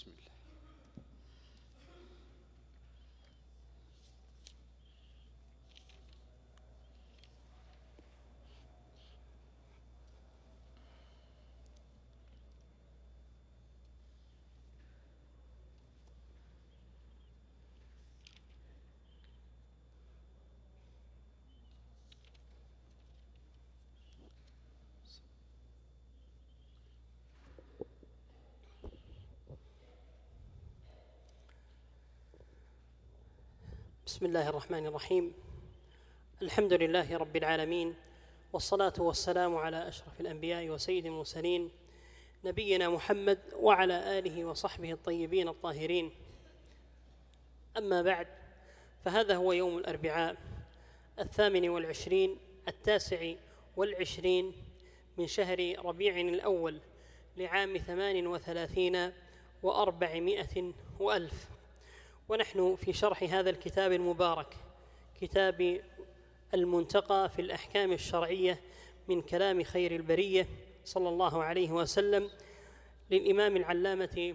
بسم الله بسم الله الرحمن الرحيم. الحمد لله رب العالمين والصلاة والسلام على أشرف الأنبياء وسيد المرسلين نبينا محمد وعلى آله وصحبه الطيبين الطاهرين. أما بعد فهذا هو يوم الأربعاء الثامن والعشرين التاسع والعشرين من شهر ربيع الأول لعام ثمان وثلاثين وأربعمائة وألف. ونحن في شرح هذا الكتاب المبارك كتاب المنتقى في الأحكام الشرعية من كلام خير البرية صلى الله عليه وسلم للإمام العلامة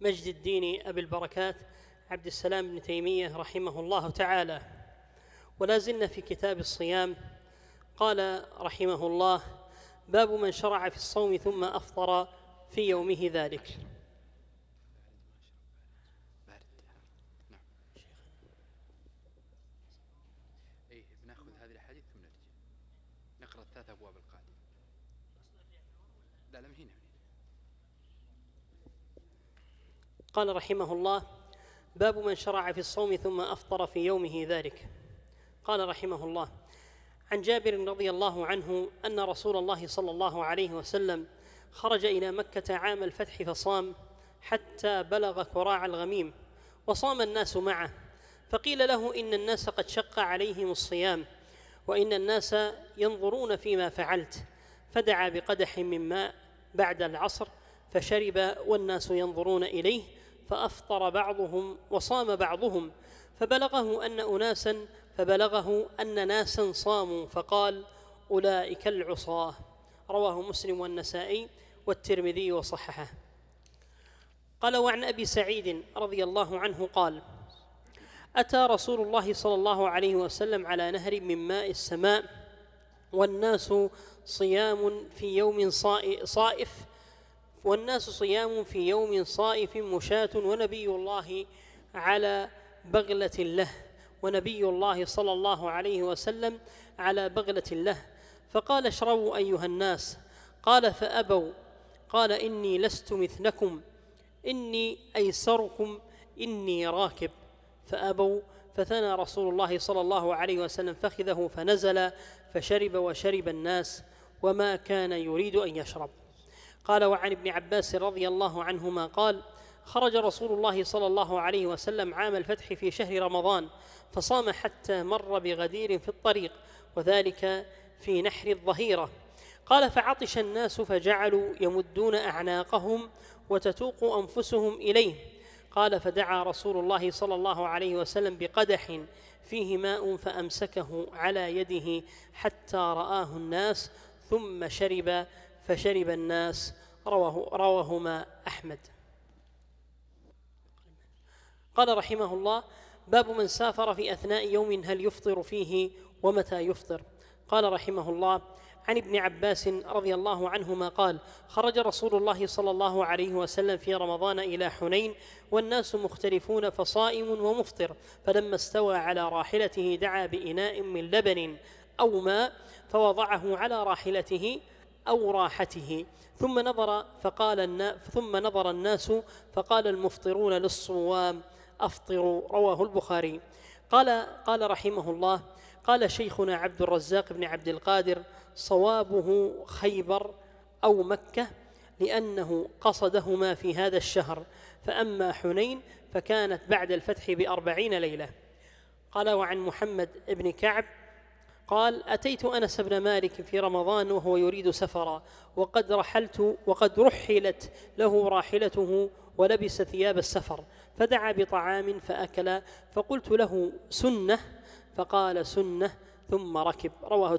مجد الدين أبي البركات عبد السلام بن تيمية رحمه الله تعالى. ولا زلنا في كتاب الصيام قال رحمه الله باب من شرع في الصوم ثم أفطر في يومه ذلك بارد نعم إيه بناخذ هذه الاحاديث ثم نرجع نقرا الثلاث ابواب القادمه لا لا من هنا قال رحمه الله باب من شرع في الصوم ثم أفطر في يومه ذلك. قال رحمه الله عن جابر رضي الله عنه أن رسول الله صلى الله عليه وسلم خرج إلى مكة عام الفتح فصام حتى بلغ كراع الغميم وصام الناس معه فقيل له إن الناس قد شق عليهم الصيام وإن الناس ينظرون فيما فعلت فدعا بقدح من ماء بعد العصر فشرب والناس ينظرون إليه فأفطر بعضهم وصام بعضهم فبلغه أن اناسا فبلغه أن ناسا صاموا فقال أولئك العصاة. رواه مسلم والنسائي والترمذي وصححه. قال وعن أبي سعيد رضي الله عنه قال أتى رسول الله صلى الله عليه وسلم على نهر من ماء السماء والناس صيام في يوم صائ- صائف والناس صيام في يوم صائف مشاة ونبي الله على بغلة له ونبي الله صلى الله عليه وسلم على بغلة له. فقال اشربوا أيها الناس. قال فأبوا. قال إني لست مثلكم إني أيسركم إني راكب. فأبوا فثنى رسول الله صلى الله عليه وسلم فخذه فنزل فشرب وشرب الناس وما كان يريد أن يشرب. قال وعن ابن عباس رضي الله عنهما قال خرج رسول الله صلى الله عليه وسلم عام الفتح في شهر رمضان فصام حتى مر بغدير في الطريق وذلك في نحر الظهيرة. قال فعطش الناس فجعلوا يمدون أعناقهم وتتوق أنفسهم إليه. قال فدعا رسول الله صلى الله عليه وسلم بقدح فيه ماء فأمسكه على يده حتى رآه الناس ثم شرب فشرب الناس. رواه رواهما أحمد. قال رحمه الله باب من سافر في أثناء يوم هل يفطر فيه ومتى يفطر. قال رحمه الله عن ابن عباس رضي الله عنهما قال خرج رسول الله صلى الله عليه وسلم في رمضان إلى حنين والناس مختلفون فصائم ومفطر فلما استوى على راحلته دعا بإناء من لبن أو ماء فوضعه على راحلته أو راحته. ثم نظر فقال النا ثم نظر الناس فقال المفطرون للصوام أفطروا رواه البخاري. قال قال رحمه الله قال شيخنا عبد الرزاق بن عبد القادر صوابه خيبر أو مكة لأنه قصدهما في هذا الشهر. فأما حنين فكانت بعد الفتح بأربعين ليلة. قال وعن محمد بن كعب قال أتيت أنس بن مالك في رمضان وهو يريد سفرا وقد رحلت وقد رحلت له راحلته ولبس ثياب السفر فدعا بطعام فأكل فقلت له سنة فقال سنة ثم ركب. رواه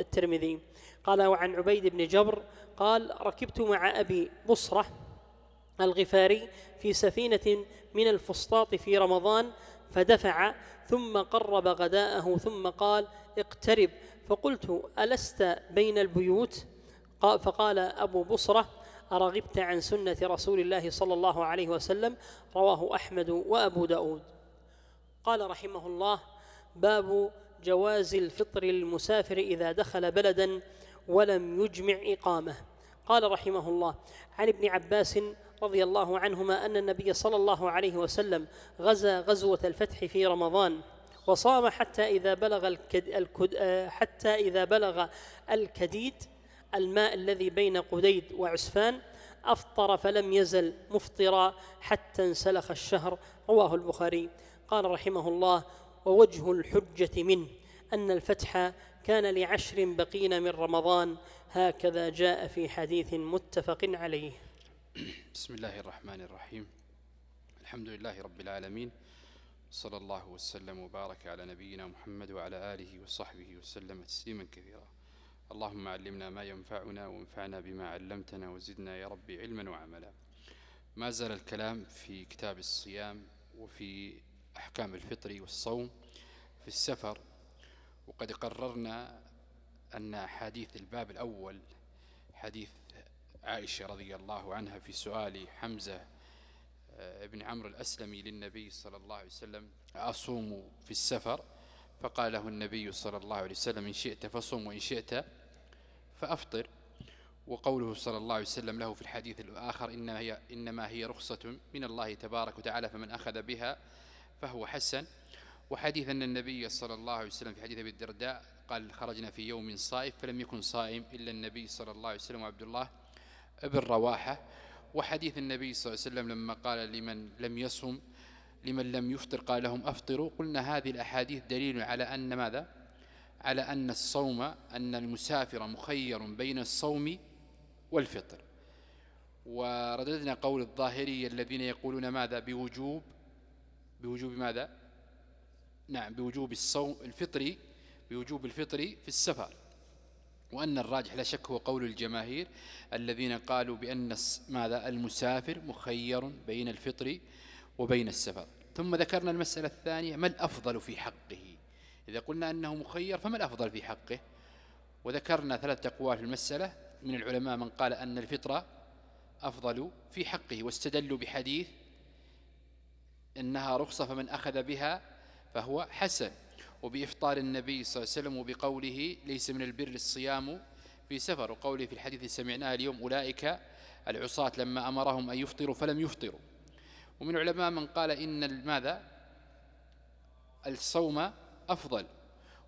الترمذي- قال وعن عبيد بن جبر قال ركبت مع أبي بصرة الغفاري في سفينة من الفسطاط في رمضان فدفع ثم قرب غداءه ثم قال اقترب. فقلت ألست بين البيوت؟ فقال أبو بصرة أرغبت عن سنة رسول الله صلى الله عليه وسلم رواه أحمد وأبو داود. قال رحمه الله باب جواز الفطر للمسافر إذا دخل بلدا ولم يجمع إقامة. قال رحمه الله عن ابن عباس رضي الله عنهما أن النبي صلى الله عليه وسلم غزا غزوة الفتح في رمضان. وصام حتى إذا بلغ الكد الكد حتى إذا بلغ الكديد الماء الذي بين قديد وعسفان أفطر فلم يزل مفطرا حتى انسلخ الشهر. رواه البخاري. قال رحمه الله ووجه الحجة منه أن الفتح كان لعشر بقين من رمضان. هكذا جاء في حديث متفق عليه. بسم الله الرحمن الرحيم. الحمد لله رب العالمين. صلى الله وسلم وبارك على نبينا محمد وعلى آله وصحبه وسلم تسليما كثيرا. اللهم علمنا ما ينفعنا وانفعنا بما علمتنا وزدنا يا ربي علما وعملا. ما زال الكلام في كتاب الصيام وفي أحكام الفطر والصوم في السفر وقد قررنا أن حديث الباب الأول حديث عائشة رضي الله عنها في سؤال حمزة ابن عمرو الأسلمي للنبي صلى الله عليه وسلم أصوم في السفر. فقال له النبي صلى الله عليه وسلم إن شئت فصوم وإن شئت فأفطر. وقوله صلى الله عليه وسلم له في الحديث الآخر إنما هي, إنما هي رخصة من الله تبارك وتعالى فمن أخذ بها فهو حسن. وحديث أن النبي صلى الله عليه وسلم في حديث أبي الدرداء قال خرجنا في يوم صائف فلم يكن صائم إلا النبي صلى الله عليه وسلم وعبد الله ابن رواحة. وحديث النبي صلى الله عليه وسلم لما قال لمن لم يصم لمن لم يفطر قال لهم أفطروا. قلنا هذه الأحاديث دليل على أن ماذا؟ على أن الصوم أن المسافر مخير بين الصوم والفطر. ورددنا قول الظاهرية الذين يقولون ماذا؟ بوجوب بوجوب ماذا؟ نعم بوجوب الصوم الفطري بوجوب الفطر في السفر. وأن الراجح لا شك هو قول الجماهير الذين قالوا بأن ماذا؟ المسافر مخير بين الفطر وبين السفر. ثم ذكرنا المسألة الثانية ما الأفضل في حقه؟ إذا قلنا أنه مخير فما الأفضل في حقه؟ وذكرنا ثلاثة أقوال في المسألة. من العلماء من قال أن الفطرة أفضل في حقه واستدلوا بحديث إنها رخصة فمن أخذ بها فهو حسن. وبإفطار النبي صلى الله عليه وسلم وبقوله ليس من البر الصيام في سفر. وقوله في الحديث سمعناه اليوم أولئك العصاة لما أمرهم أن يفطروا فلم يفطروا. ومن علماء من قال إن ماذا؟ الصوم أفضل.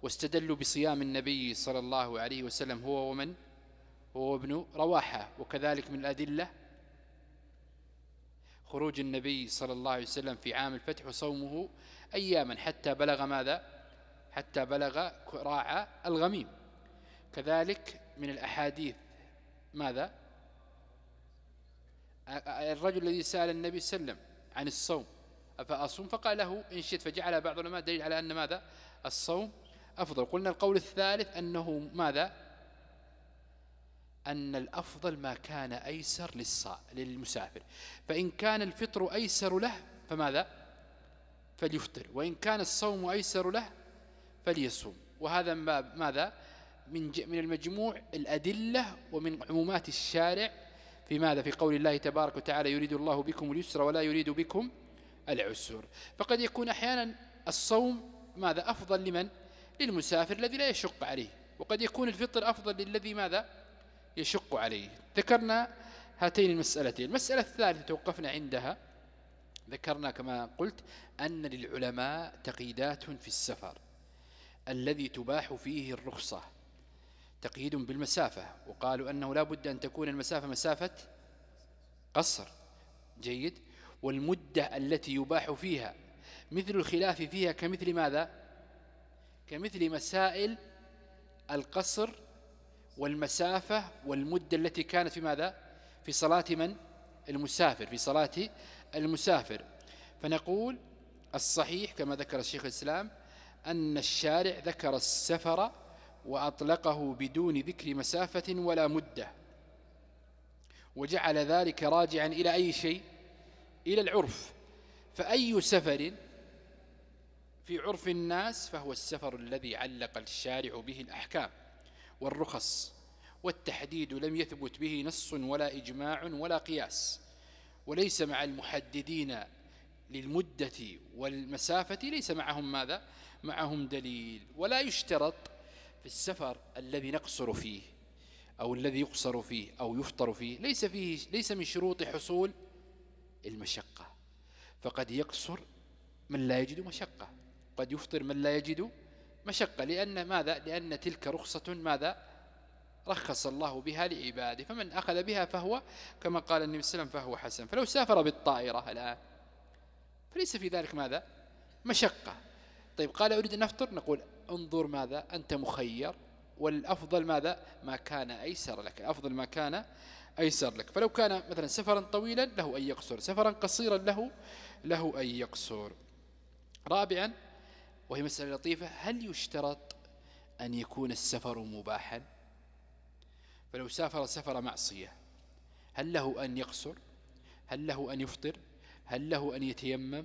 واستدلوا بصيام النبي صلى الله عليه وسلم هو ومن؟ هو ابن رواحة. وكذلك من الأدلة خروج النبي صلى الله عليه وسلم في عام الفتح وصومه أياما حتى بلغ ماذا؟ حتى بلغ راعى الغميم. كذلك من الأحاديث ماذا؟ الرجل الذي سأل النبي صلى الله عليه وسلم عن الصوم أفأصوم؟ فقال له إن شئت فجعل بعض العلماء دليل على أن ماذا؟ الصوم أفضل. قلنا القول الثالث أنه ماذا؟ أن الأفضل ما كان أيسر للصاء للمسافر. فإن كان الفطر أيسر له فماذا؟ فليفطر. وإن كان الصوم أيسر له فليصوم. وهذا ماذا؟ من من المجموع الأدلة ومن عمومات الشارع في ماذا؟ في قول الله تبارك وتعالى يريد الله بكم اليسر ولا يريد بكم العسر. فقد يكون أحيانا الصوم ماذا؟ أفضل لمن؟ للمسافر الذي لا يشق عليه. وقد يكون الفطر أفضل للذي ماذا؟ يشق عليه. ذكرنا هاتين المسألتين. المسألة الثالثة توقفنا عندها. ذكرنا كما قلت أن للعلماء تقييدات في السفر. الذي تباح فيه الرخصة تقييد بالمسافة. وقالوا أنه لا بد أن تكون المسافة مسافة قصر. جيد. والمدة التي يباح فيها مثل الخلاف فيها كمثل ماذا؟ كمثل مسائل القصر والمسافة والمدة التي كانت في ماذا؟ في صلاة من؟ المسافر في صلاة المسافر. فنقول الصحيح كما ذكر الشيخ الإسلام أن الشارع ذكر السفر وأطلقه بدون ذكر مسافة ولا مدة وجعل ذلك راجعا إلى أي شيء؟ إلى العرف. فأي سفر؟ في عرف الناس فهو السفر الذي علق الشارع به الأحكام والرخص والتحديد لم يثبت به نص ولا إجماع ولا قياس. وليس مع المحددين للمدة والمسافة ليس معهم ماذا؟ معهم دليل. ولا يشترط في السفر الذي نقصر فيه أو الذي يقصر فيه أو يفطر فيه ليس فيه ليس من شروط حصول المشقة. فقد يقصر من لا يجد مشقة. قد يفطر من لا يجد مشقة. لأن ماذا؟ لأن تلك رخصة ماذا؟ رخص الله بها لعباده. فمن أخذ بها فهو كما قال النبي صلى الله عليه وسلم فهو حسن. فلو سافر بالطائرة الآن فليس في ذلك ماذا؟ مشقة. طيب قال أريد أن أفطر؟ نقول انظر ماذا أنت مخير والأفضل ماذا؟ ما كان أيسر لك الأفضل ما كان أيسر لك. فلو كان مثلا سفرا طويلا له أن يقصر سفرا قصيرا له له أن يقصر. رابعا وهي مسألة لطيفة هل يشترط أن يكون السفر مباحا؟ فلو سافر سفر معصية هل له أن يقصر؟ هل له أن يفطر؟ هل له أن يتيمم؟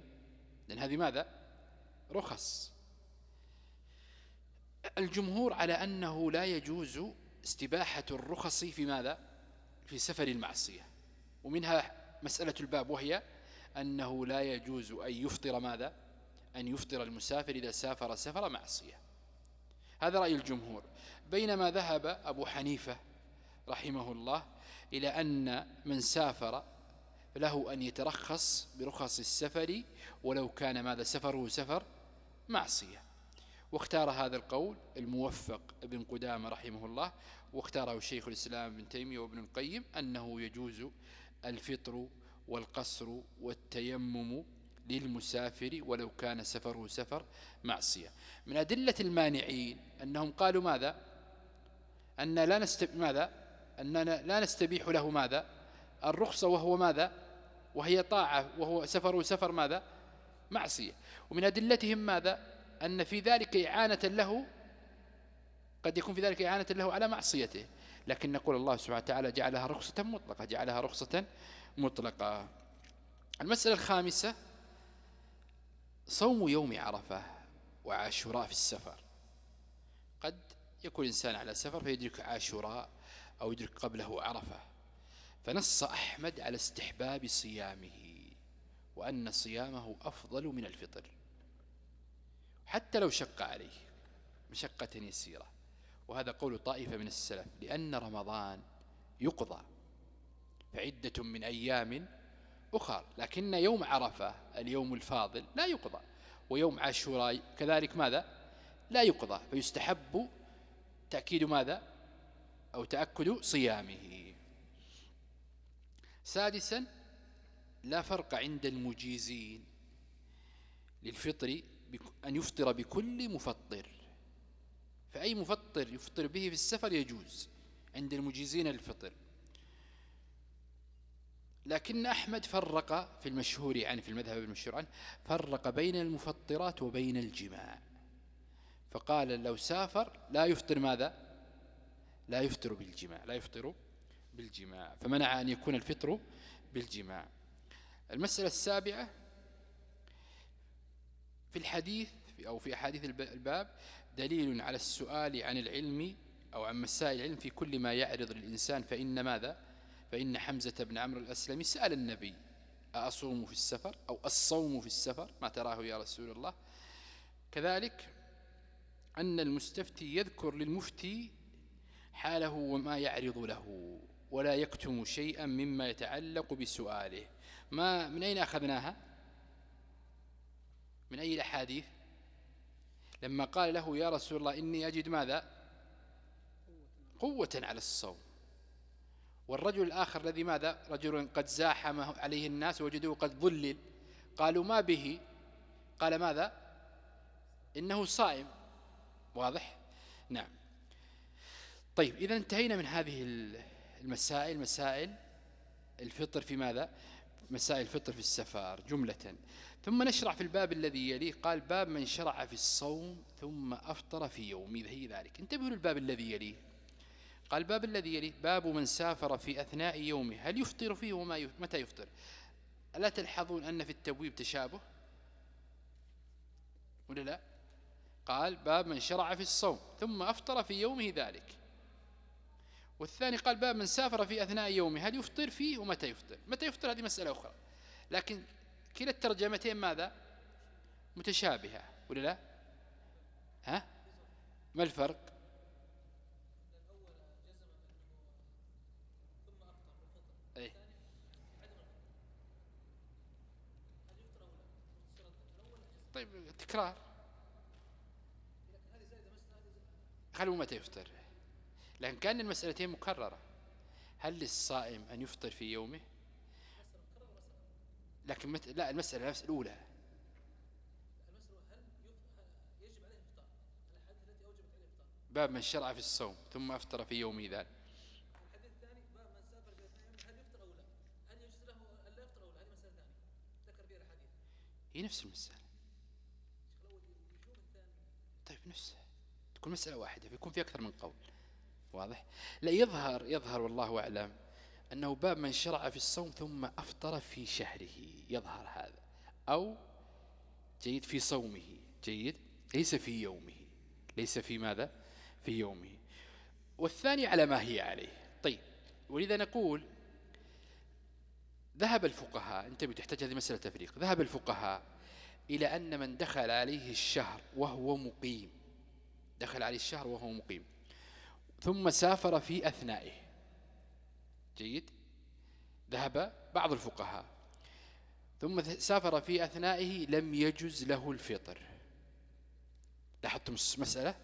لأن هذه ماذا؟ رخص. الجمهور على أنه لا يجوز استباحة الرخص في ماذا؟ في سفر المعصية. ومنها مسألة الباب وهي أنه لا يجوز أن يفطر ماذا؟ أن يفطر المسافر إذا سافر سفر معصية. هذا رأي الجمهور. بينما ذهب أبو حنيفة رحمه الله إلى أن من سافر له أن يترخص برخص السفر ولو كان ماذا؟ سفره سفر معصية. واختار هذا القول الموفق ابن قدامة رحمه الله واختاره الشيخ الإسلام ابن تيمية وابن القيم أنه يجوز الفطر والقصر والتيمم للمسافر ولو كان سفره سفر معصية. من أدلة المانعين أنهم قالوا ماذا؟ أن لا نستب... ماذا؟ أننا لا نستبيح له ماذا؟ الرخصة وهو ماذا؟ وهي طاعة وهو سفره سفر ماذا؟ معصية. ومن أدلتهم ماذا؟ أن في ذلك إعانة له قد يكون في ذلك إعانة له على معصيته. لكن نقول الله سبحانه وتعالى جعلها رخصة مطلقة جعلها رخصة مطلقة. المسألة الخامسة صوم يوم عرفة وعاشوراء في السفر. قد يكون الإنسان على سفر فيدرك عاشوراء أو يدرك قبله عرفة. فنص أحمد على استحباب صيامه. وأن صيامه أفضل من الفطر. حتى لو شق عليه مشقة يسيرة. وهذا قول طائفة من السلف لأن رمضان يقضى فعدة من أيام أخر. لكن يوم عرفة اليوم الفاضل لا يقضى. ويوم عاشوراء كذلك ماذا؟ لا يقضى. فيستحب تأكيد ماذا؟ أو تأكد صيامه. سادسا لا فرق عند المجيزين للفطر أن يفطر بكل مفطر. فأي مفطر يفطر به في السفر يجوز عند المجيزين للفطر لكن أحمد فرق في المشهور عنه في المذهب المشهور عنه فرق بين المفطرات وبين الجماع. فقال لو سافر لا يفطر ماذا؟ لا يفطر بالجماع لا يفطر بالجماع. فمنع أن يكون الفطر بالجماع. المسألة السابعة في الحديث أو في أحاديث الباب دليل على السؤال عن العلم أو عن مسائل العلم في كل ما يعرض للإنسان. فإن ماذا؟ فإن حمزة بن عمرو الأسلمي سأل النبي أصوم في السفر أو الصوم في السفر؟ ما تراه يا رسول الله. كذلك أن المستفتي يذكر للمفتي حاله وما يعرض له ولا يكتم شيئا مما يتعلق بسؤاله. ما من أين أخذناها؟ من أي الأحاديث لما قال له يا رسول الله إني أجد ماذا؟ قوة على الصوم. والرجل الآخر الذي ماذا؟ رجل قد زاحم عليه الناس وجدوه قد ظلل. قالوا ما به؟ قال ماذا؟ إنه صائم. واضح؟ نعم. طيب إذا انتهينا من هذه المسائل مسائل الفطر في ماذا؟ مسائل الفطر في السفر جملة. ثم نشرع في الباب الذي يليه قال باب من شرع في الصوم ثم أفطر في يوم. هي ذلك. انتبهوا للباب الذي يليه. قال باب الذي يلي باب من سافر في أثناء يومه. هل يفطر فيه وما يف... متى يفطر؟ ألا تلحظون أن في التبويب تشابه؟ ولا لا؟ قال باب من شرع في الصوم ثم أفطر في يومه. ذلك. والثاني قال باب من سافر في أثناء يومه هل يفطر فيه ومتى يفطر؟ متى يفطر؟ هذه مسألة أخرى. لكن كلا الترجمتين ماذا؟ متشابهة ولا لا؟ ها؟ ما الفرق؟ أي. طيب تكرار. خلوا متى يفطر؟ لكن كان المسألتين مكررة. هل للصائم أن يفطر في يومه؟ لكن مت... لا المسألة نفس الأولى. باب من شرع في الصوم ثم أفطر في يومه ذلك هي نفس المسألة. طيب نفسها تكون مسألة واحدة فيكون في أكثر من قول. واضح؟ لا يظهر يظهر والله أعلم أنه باب من شرع في الصوم ثم أفطر في شهره يظهر هذا. أو جيد في صومه جيد ليس في يومه ليس في ماذا؟ في يومه. والثاني على ما هي عليه. طيب ولذا نقول ذهب الفقهاء أنت بتحتاج هذه مسألة تفريق ذهب الفقهاء إلى أن من دخل عليه الشهر وهو مقيم. دخل عليه الشهر وهو مقيم. ثم سافر في أثنائه. جيد. ذهب بعض الفقهاء. ثم سافر في أثنائه لم يجز له الفطر. لاحظتم مسألة؟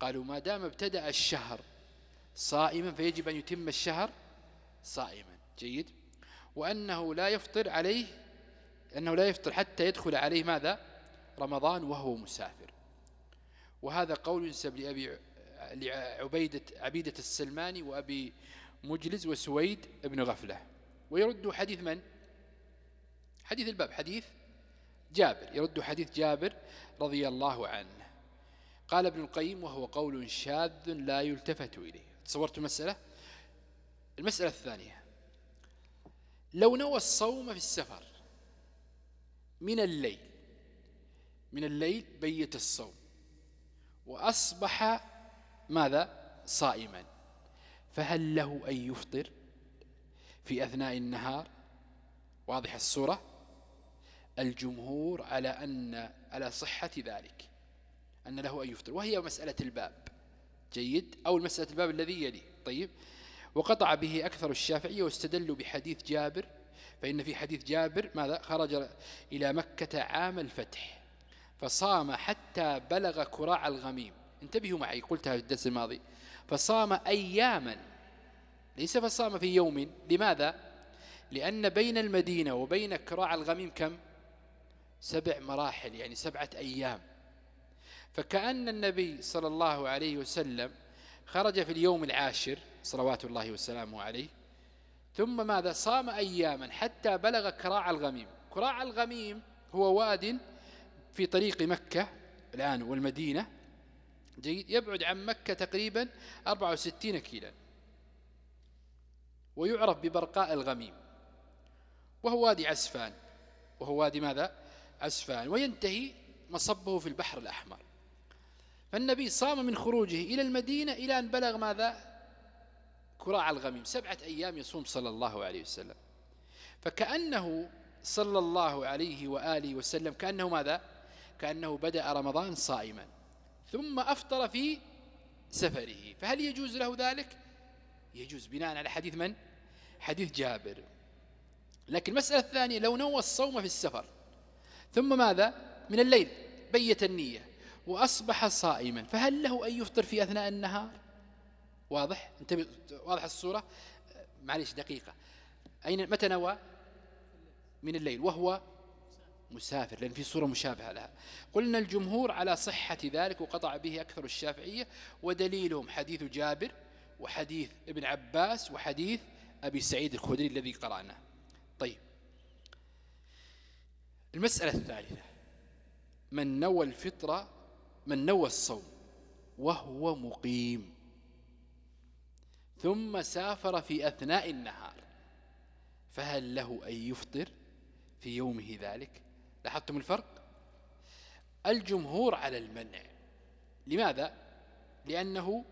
قالوا ما دام ابتدأ الشهر صائما فيجب أن يتم الشهر صائما. جيد. وأنه لا يفطر عليه أنه لا يفطر حتى يدخل عليه ماذا؟ رمضان وهو مسافر. وهذا قول ينسب لأبي لعبيدة عبيدة السلماني وأبي مجلز وسويد ابن غفلة. ويرد حديث من؟ حديث الباب حديث جابر. يرد حديث جابر رضي الله عنه. قال ابن القيم وهو قول شاذ لا يلتفت إليه. تصورت المسألة المسألة الثانية لو نوى الصوم في السفر من الليل من الليل بيت الصوم وأصبح ماذا؟ صائما. فهل له أن يفطر في أثناء النهار؟ واضح الصورة. الجمهور على أن على صحة ذلك أن له أن يفطر. وهي مسألة الباب. جيد؟ أو المسألة الباب الذي يليه. طيب. وقطع به أكثر الشافعية واستدلوا بحديث جابر. فإن في حديث جابر ماذا؟ خرج إلى مكة عام الفتح. فصام حتى بلغ كراع الغميم. انتبهوا معي قلتها في الدرس الماضي. فصام أياما ليس فصام في يوم. لماذا؟ لأن بين المدينة وبين كراع الغميم كم؟ سبع مراحل يعني سبعة أيام. فكأن النبي صلى الله عليه وسلم خرج في اليوم العاشر صلوات الله وسلامه عليه ثم ماذا؟ صام أياما حتى بلغ كراع الغميم. كراع الغميم هو واد في طريق مكة الآن والمدينة. جيد. يبعد عن مكة تقريبا 64 كيلا ويعرف ببرقاء الغميم وهو وادي عسفان. وهو وادي ماذا؟ عسفان. وينتهي مصبه في البحر الأحمر. فالنبي صام من خروجه إلى المدينة إلى أن بلغ ماذا؟ كراع الغميم. سبعة أيام يصوم صلى الله عليه وسلم. فكأنه صلى الله عليه وآله وسلم كأنه ماذا؟ كأنه بدأ رمضان صائما. ثم أفطر في سفره. فهل يجوز له ذلك؟ يجوز. بناء على حديث من؟ حديث جابر. لكن المسألة الثانية لو نوى الصوم في السفر ثم ماذا؟ من الليل بيت النية وأصبح صائما فهل له أن يفطر في أثناء النهار؟ واضح؟ انت واضح الصورة؟ معلش دقيقة. أين متى نوى؟ من الليل. وهو مسافر لأن في صورة مشابهة لها. قلنا الجمهور على صحة ذلك وقطع به أكثر الشافعية ودليلهم حديث جابر وحديث ابن عباس وحديث أبي سعيد الخدري الذي قرأناه. طيب. المسألة الثالثة. من نوى الفطرة من نوى الصوم وهو مقيم. ثم سافر في أثناء النهار. فهل له أن يفطر في يومه ذلك؟ لاحظتم الفرق؟ الجمهور على المنع. لماذا؟ لأنه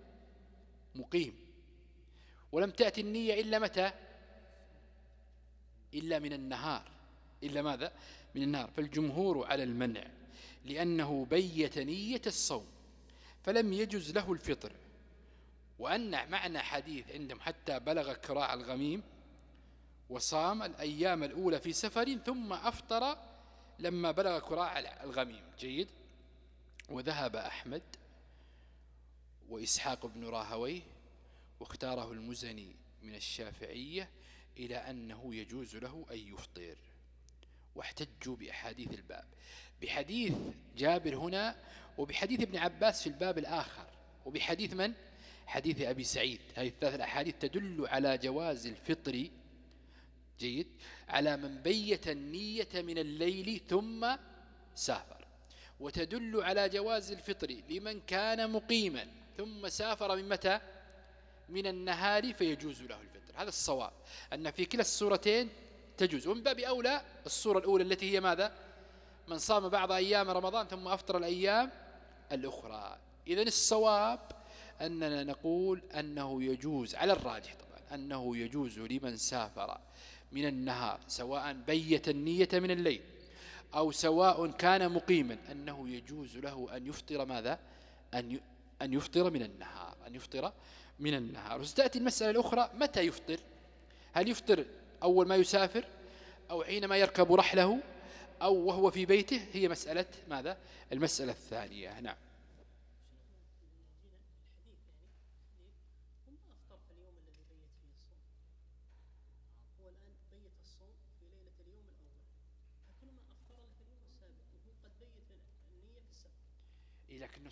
مقيم. ولم تأتي النية إلا متى؟ إلا من النهار. إلا ماذا؟ من النهار. فالجمهور على المنع. لأنه بيت نية الصوم فلم يجز له الفطر. وأن معنى حديث عندهم حتى بلغ كراع الغميم وصام الأيام الأولى في سفر ثم أفطر لما بلغ كراع الغميم جيد؟ وذهب أحمد وإسحاق بن راهويه واختاره المزني من الشافعية إلى أنه يجوز له أن يفطر واحتجوا بأحاديث الباب. بحديث جابر هنا وبحديث ابن عباس في الباب الآخر. وبحديث من؟ حديث أبي سعيد. هذه الثلاث الأحاديث تدل على جواز الفطر جيد على من بيت النية من الليل ثم سافر. وتدل على جواز الفطر لمن كان مقيما ثم سافر من متى؟ من النهار فيجوز له الفطر. هذا الصواب أن في كلا الصورتين تجوز. ومن باب أولى الصورة الأولى التي هي ماذا؟ من صام بعض أيام رمضان ثم أفطر الأيام الأخرى. إذا الصواب أننا نقول أنه يجوز على الراجح طبعا أنه يجوز لمن سافر. من النهار سواء بيت النية من الليل أو سواء كان مقيما أنه يجوز له أن يفطر ماذا؟ أن أن يفطر من النهار أن يفطر من النهار. وستأتي المسألة الأخرى متى يفطر؟ هل يفطر أول ما يسافر أو حينما يركب رحله أو وهو في بيته؟ هي مسألة ماذا؟ المسألة الثانية. نعم.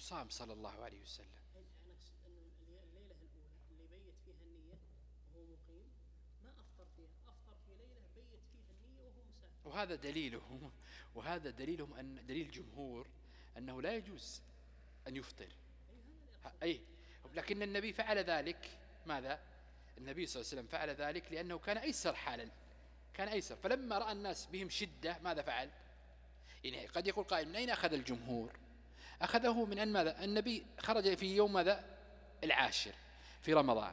صام صلى الله عليه وسلم. الليلة الأولى اللي بيت فيها النية وهو مقيم ما أفطر فيها. أفطر في ليلة بيت فيها النية وهو مسافر. وهذا دليلهم وهذا دليلهم أن دليل الجمهور أنه لا يجوز أن يفطر. أي. لكن النبي فعل ذلك. ماذا؟ النبي صلى الله عليه وسلم فعل ذلك لأنه كان أيسر حالا. كان أيسر. فلما رأى الناس بهم شدة ماذا فعل؟ يعني قد يقول قائل من أين أخذ الجمهور؟ أخذه من أن ماذا؟ النبي خرج في يوم ماذا؟ العاشر في رمضان.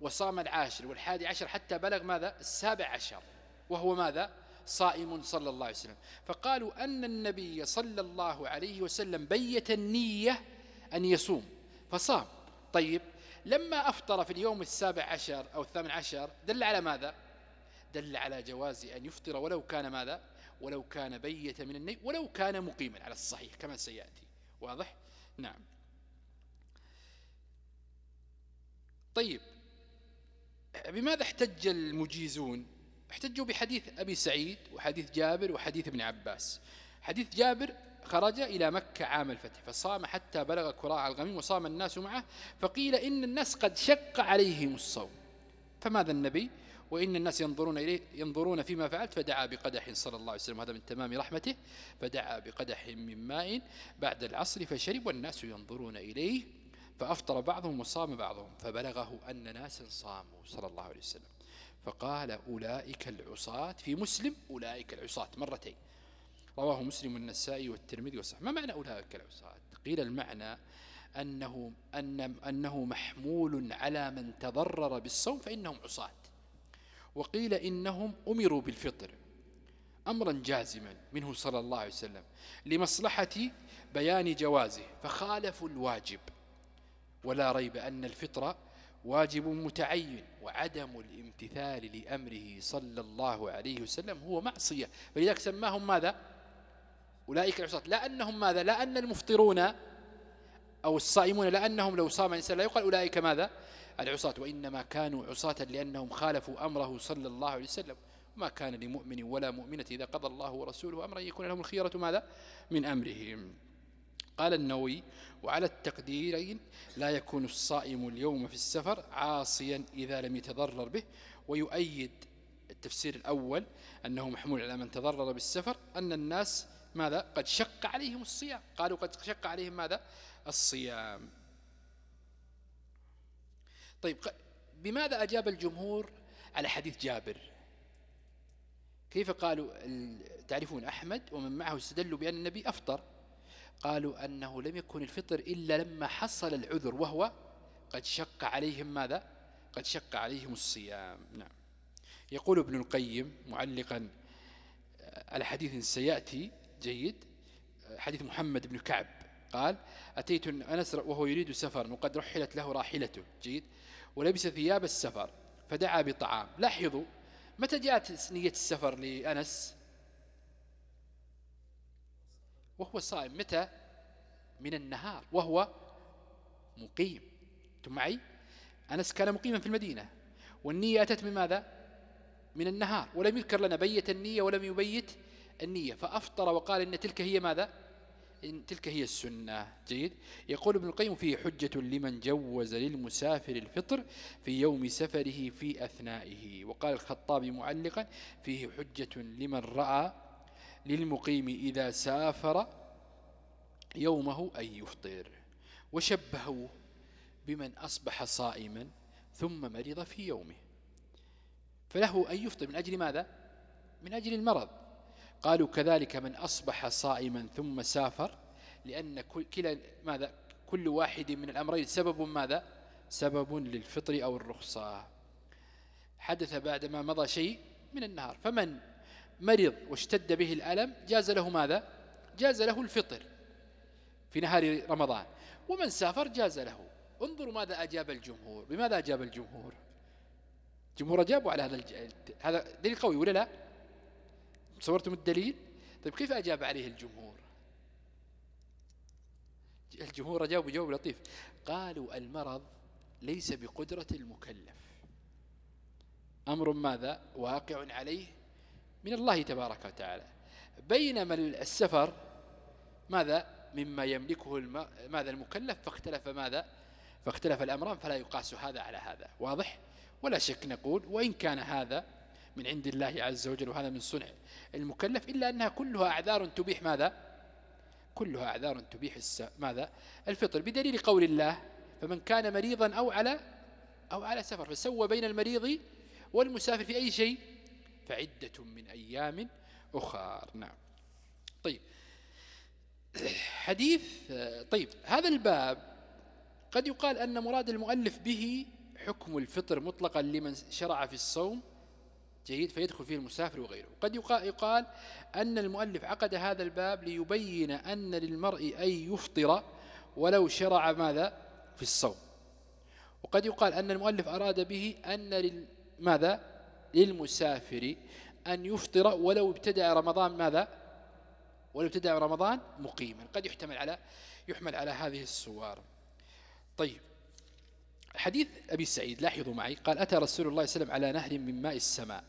وصام العاشر والحادي عشر حتى بلغ ماذا؟ السابع عشر وهو ماذا؟ صائم صلى الله عليه وسلم. فقالوا أن النبي صلى الله عليه وسلم بيت النية أن يصوم فصام. طيب لما أفطر في اليوم السابع عشر أو الثامن عشر دل على ماذا؟ دل على جواز أن يفطر ولو كان ماذا؟ ولو كان بيت من النية ولو كان مقيما على الصحيح كما سيأتي. واضح؟ نعم. طيب بماذا احتج المجيزون؟ احتجوا بحديث أبي سعيد وحديث جابر وحديث ابن عباس. حديث جابر خرج إلى مكة عام الفتح فصام حتى بلغ كراع الغميم وصام الناس معه فقيل إن الناس قد شق عليهم الصوم. فماذا النبي؟ وإن الناس ينظرون إليه ينظرون فيما فعلت فدعا بقدح صلى الله عليه وسلم. هذا من تمام رحمته. فدعا بقدح من ماء بعد العصر فشرب والناس ينظرون إليه فأفطر بعضهم وصام بعضهم فبلغه أن ناسا صاموا صلى الله عليه وسلم. فقال أولئك العصاة. في مسلم أولئك العصاة. مرتين رواه مسلم النسائي والترمذي والصحيح. ما معنى أولئك العصاة؟ قيل المعنى أنه, أن أنه محمول على من تضرر بالصوم فإنهم عصاة. وقيل إنهم أمروا بالفطر أمرا جازما منه صلى الله عليه وسلم لمصلحة بيان جوازه فخالفوا الواجب. ولا ريب أن الفطر واجب متعين وعدم الامتثال لأمره صلى الله عليه وسلم هو معصية. فلذلك سماهم ماذا؟ أولئك العصاة. لا أنهم ماذا؟ لا أن المفطرون أو الصائمون لأنهم لو صام الإنسان لا يقال أولئك ماذا؟ العصاة وإنما كانوا عصاة لأنهم خالفوا أمره صلى الله عليه وسلم. ما كان لمؤمن ولا مؤمنة إذا قضى الله ورسوله أمرا يكون لهم الخيرة ماذا؟ من أمرهم. قال النووي وعلى التقديرين لا يكون الصائم اليوم في السفر عاصيا إذا لم يتضرر به. ويؤيد التفسير الأول أنه محمول على من تضرر بالسفر أن الناس ماذا؟ قد شق عليهم الصيام. قالوا قد شق عليهم ماذا؟ الصيام. طيب بماذا أجاب الجمهور على حديث جابر؟ كيف قالوا تعرفون أحمد ومن معه استدلوا بأن النبي أفطر. قالوا أنه لم يكن الفطر إلا لما حصل العذر وهو قد شق عليهم ماذا؟ قد شق عليهم الصيام. نعم. يقول ابن القيم معلقا على حديث سيأتي جيد حديث محمد بن كعب قال أتيت أنس وهو يريد سفر وقد رحلت له راحلته. جيد. ولبس ثياب السفر فدعا بطعام. لاحظوا متى جاءت نية السفر لأنس؟ وهو صائم. متى؟ من النهار وهو مقيم. أنتم معي؟ أنس كان مقيما في المدينة. والنية أتت من ماذا؟ من النهار. ولم يذكر لنا بيت النية ولم يبيت النية. فأفطر وقال إن تلك هي ماذا؟ إن تلك هي السنة. جيد. يقول ابن القيم فيه حجة لمن جوز للمسافر الفطر في يوم سفره في أثنائه. وقال الخطابي معلقا فيه حجة لمن رأى للمقيم إذا سافر يومه أن يفطر. وشبهوا بمن أصبح صائما ثم مرض في يومه. فله أن يفطر من أجل ماذا؟ من أجل المرض. قالوا كذلك من أصبح صائما ثم سافر لأن كلا ماذا؟ كل واحد من الأمرين سبب ماذا؟ سبب للفطر أو الرخصة. حدث بعدما مضى شيء من النهار. فمن مرض واشتد به الألم جاز له ماذا؟ جاز له الفطر في نهار رمضان. ومن سافر جاز له. انظروا ماذا أجاب الجمهور. بماذا أجاب الجمهور؟ الجمهور أجابوا على هذا هذا دليل قوي ولا لا؟ صورتم الدليل؟ طيب كيف أجاب عليه الجمهور؟ الجمهور أجابوا بجواب لطيف. قالوا المرض ليس بقدرة المكلف. أمر ماذا؟ واقع عليه من الله تبارك وتعالى. بينما السفر ماذا؟ مما يملكه الم... ماذا المكلف؟ فاختلف ماذا؟ فاختلف الأمران فلا يقاس هذا على هذا. واضح؟ ولا شك نقول وإن كان هذا من عند الله عز وجل وهذا من صنع المكلف إلا أنها كلها أعذار تبيح ماذا؟ كلها أعذار تبيح ماذا؟ الفطر. بدليل قول الله فمن كان مريضا أو على أو على سفر فسوى بين المريض والمسافر في أي شيء؟ فعدة من أيام أخر. نعم. طيب. حديث طيب. هذا الباب قد يقال أن مراد المؤلف به حكم الفطر مطلقا لمن شرع في الصوم جيد فيدخل فيه المسافر وغيره. قد يقال أن المؤلف عقد هذا الباب ليبين أن للمرء أن يفطر ولو شرع ماذا؟ في الصوم. وقد يقال أن المؤلف أراد به أن ماذا؟ للمسافر أن يفطر ولو ابتدأ رمضان ماذا؟ ولو ابتدأ رمضان مقيما. قد يحتمل على يحمل على هذه الصور. طيب. حديث أبي سعيد لاحظوا معي قال أتى رسول الله صلى الله عليه وسلم على نهر من ماء السماء.